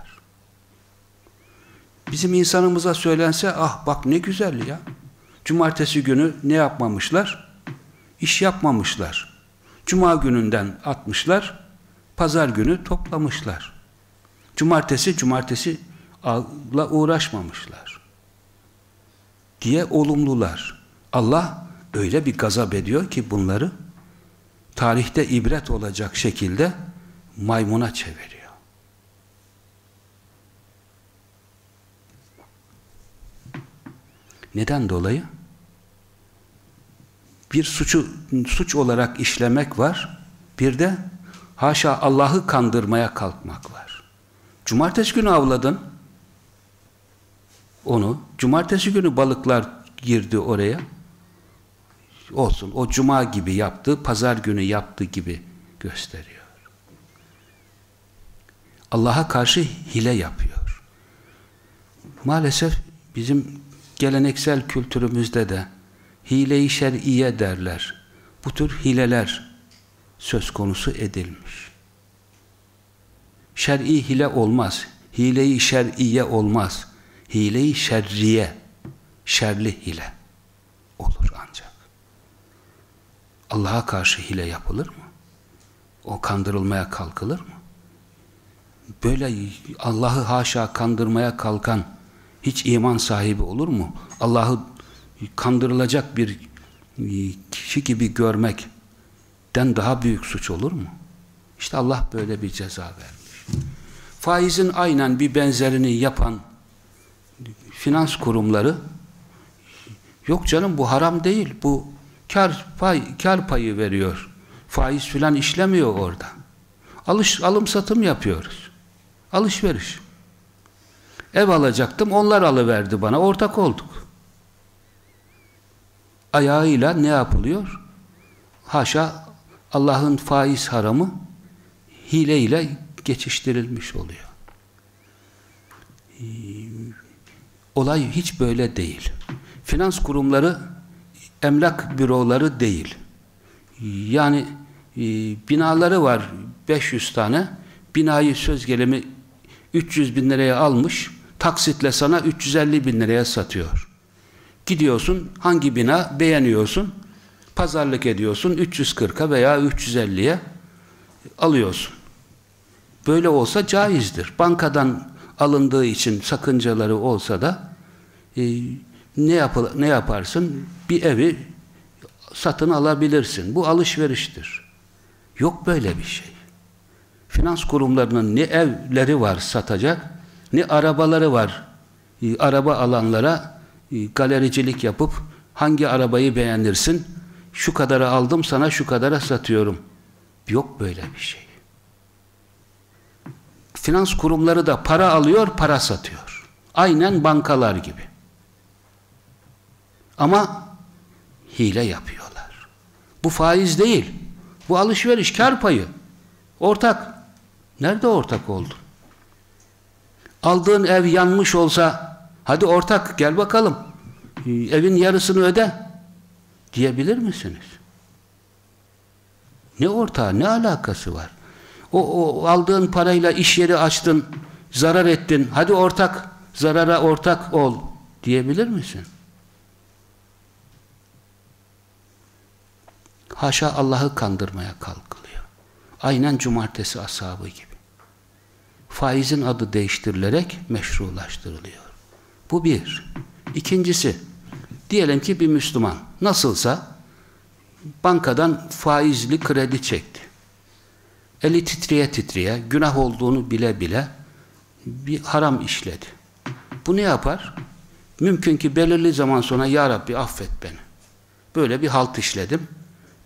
[SPEAKER 1] Bizim insanımıza söylense ah bak ne güzel ya. Cumartesi günü ne yapmamışlar? İş yapmamışlar. Cuma gününden atmışlar, pazar günü toplamışlar. Cumartesi, cumartesi la uğraşmamışlar. Diye olumlular. Allah öyle bir gazap ediyor ki bunları tarihte ibret olacak şekilde maymuna çeviriyor. Neden dolayı? Bir suçu suç olarak işlemek var. Bir de haşa Allah'ı kandırmaya kalkmak var. Cumartesi günü avladın. Onu. Cumartesi günü balıklar girdi oraya. Olsun. O cuma gibi yaptı, pazar günü yaptı gibi gösteriyor. Allah'a karşı hile yapıyor. Maalesef bizim geleneksel kültürümüzde de hile-i şer'iye derler. Bu tür hileler söz konusu edilmiş. Şer'i hile olmaz. Hile-i şer'iye olmaz. Hile-i şerriye, şerli hile olur ancak. Allah'a karşı hile yapılır mı? O kandırılmaya kalkılır mı? Böyle Allah'ı haşa kandırmaya kalkan hiç iman sahibi olur mu? Allah'ı kandırılacak bir kişi gibi görmekten daha büyük suç olur mu? İşte Allah böyle bir ceza vermiş. Faizin aynen bir benzerini yapan finans kurumları yok canım bu haram değil bu kar, pay, kar payı veriyor. Faiz filan işlemiyor orada. Alış, alım satım yapıyoruz. Alışveriş. Ev alacaktım, onlar alıverdi bana, ortak olduk. Ayağıyla ne yapılıyor? Haşa Allah'ın faiz haramı hileyle geçiştirilmiş oluyor. Olay hiç böyle değil. Finans kurumları emlak büroları değil. Yani e, binaları var 500 tane. Binayı söz gelimi 300 bin liraya almış, taksitle sana 350 bin liraya satıyor. Gidiyorsun, hangi bina beğeniyorsun, pazarlık ediyorsun, 340'a veya 350'ye alıyorsun. Böyle olsa caizdir. Bankadan alındığı için sakıncaları olsa da e, ne, yap ne yaparsın? Bir evi satın alabilirsin. Bu alışveriştir. Yok böyle bir şey. Finans kurumlarının ne evleri var satacak, ne arabaları var. E, araba alanlara e, galericilik yapıp hangi arabayı beğenirsin? Şu kadara aldım sana şu kadara satıyorum. Yok böyle bir şey. Finans kurumları da para alıyor, para satıyor. Aynen bankalar gibi. Ama hile yapıyorlar. Bu faiz değil. Bu alışveriş, kar payı. Ortak. Nerede ortak oldun? Aldığın ev yanmış olsa hadi ortak gel bakalım. Ee, evin yarısını öde diyebilir misiniz? Ne ortağı, ne alakası var? O, o aldığın parayla iş yeri açtın, zarar ettin. Hadi ortak, zarara ortak ol diyebilir misin? Haşa Allah'ı kandırmaya kalkılıyor. Aynen cumartesi ashabı gibi. Faizin adı değiştirilerek meşrulaştırılıyor. Bu bir. İkincisi, diyelim ki bir Müslüman nasılsa bankadan faizli kredi çekti. Eli titreye titreye, günah olduğunu bile bile bir haram işledi. Bu ne yapar? Mümkün ki belirli zaman sonra Ya Rabbi affet beni. Böyle bir halt işledim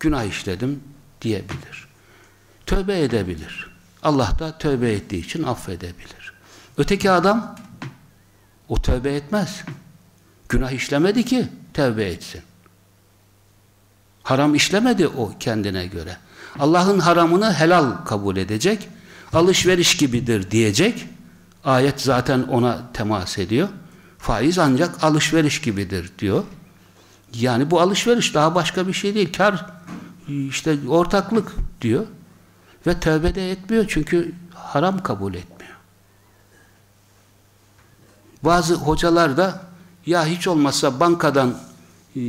[SPEAKER 1] günah işledim diyebilir. Tövbe edebilir. Allah da tövbe ettiği için affedebilir. Öteki adam o tövbe etmez. Günah işlemedi ki tövbe etsin. Haram işlemedi o kendine göre. Allah'ın haramını helal kabul edecek. Alışveriş gibidir diyecek. Ayet zaten ona temas ediyor. Faiz ancak alışveriş gibidir diyor. Yani bu alışveriş daha başka bir şey değil. Kar işte ortaklık diyor ve tövbe de etmiyor çünkü haram kabul etmiyor. Bazı hocalar da ya hiç olmazsa bankadan e,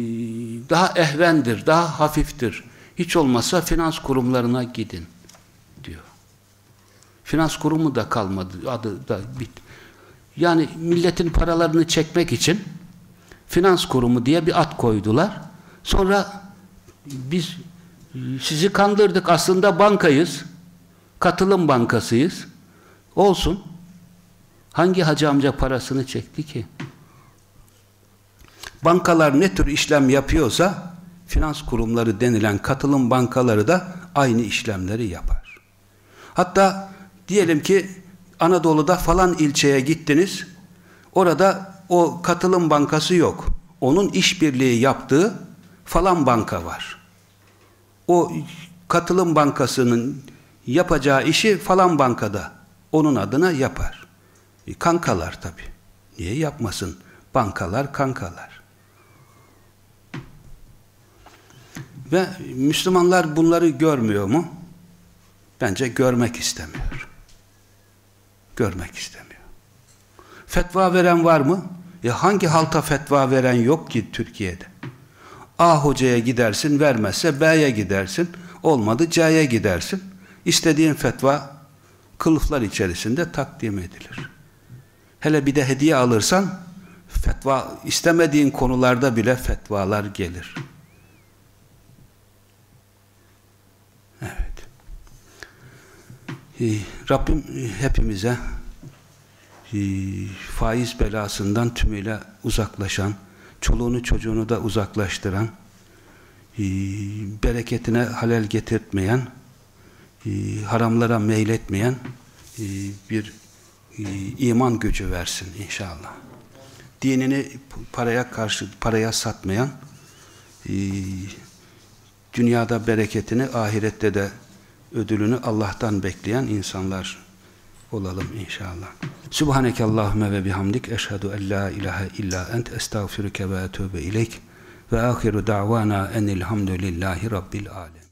[SPEAKER 1] daha ehvendir, daha hafiftir. Hiç olmazsa finans kurumlarına gidin diyor. Finans kurumu da kalmadı. Adı da bit. Yani milletin paralarını çekmek için finans kurumu diye bir at koydular. Sonra biz sizi kandırdık aslında bankayız. Katılım bankasıyız. Olsun. Hangi hacı amca parasını çekti ki? Bankalar ne tür işlem yapıyorsa finans kurumları denilen katılım bankaları da aynı işlemleri yapar. Hatta diyelim ki Anadolu'da falan ilçeye gittiniz. Orada o katılım bankası yok. Onun işbirliği yaptığı falan banka var. O katılım bankasının yapacağı işi falan bankada onun adına yapar. E, kankalar tabi. Niye yapmasın? Bankalar kankalar. Ve Müslümanlar bunları görmüyor mu? Bence görmek istemiyor. Görmek istemiyor. Fetva veren var mı? Ya hangi halta fetva veren yok ki Türkiye'de? A hocaya gidersin, vermezse B'ye gidersin. Olmadı C'ye gidersin. İstediğin fetva kılıflar içerisinde takdim edilir. Hele bir de hediye alırsan fetva istemediğin konularda bile fetvalar gelir. Evet. Rabbim hepimize faiz belasından tümüyle uzaklaşan, çoluğunu çocuğunu da uzaklaştıran, e, bereketine halel getirtmeyen, e, haramlara meyletmeyen bir iman gücü versin inşallah. Dinini paraya karşı paraya satmayan, dünyada bereketini, ahirette de ödülünü Allah'tan bekleyen insanlar olalım inşallah. Subhaneke Allahümme ve bihamdik eşhedü en la ilahe illa ent estağfiruke ve etûbe ileyk ve ahiru da'vana enilhamdülillahi rabbil alem.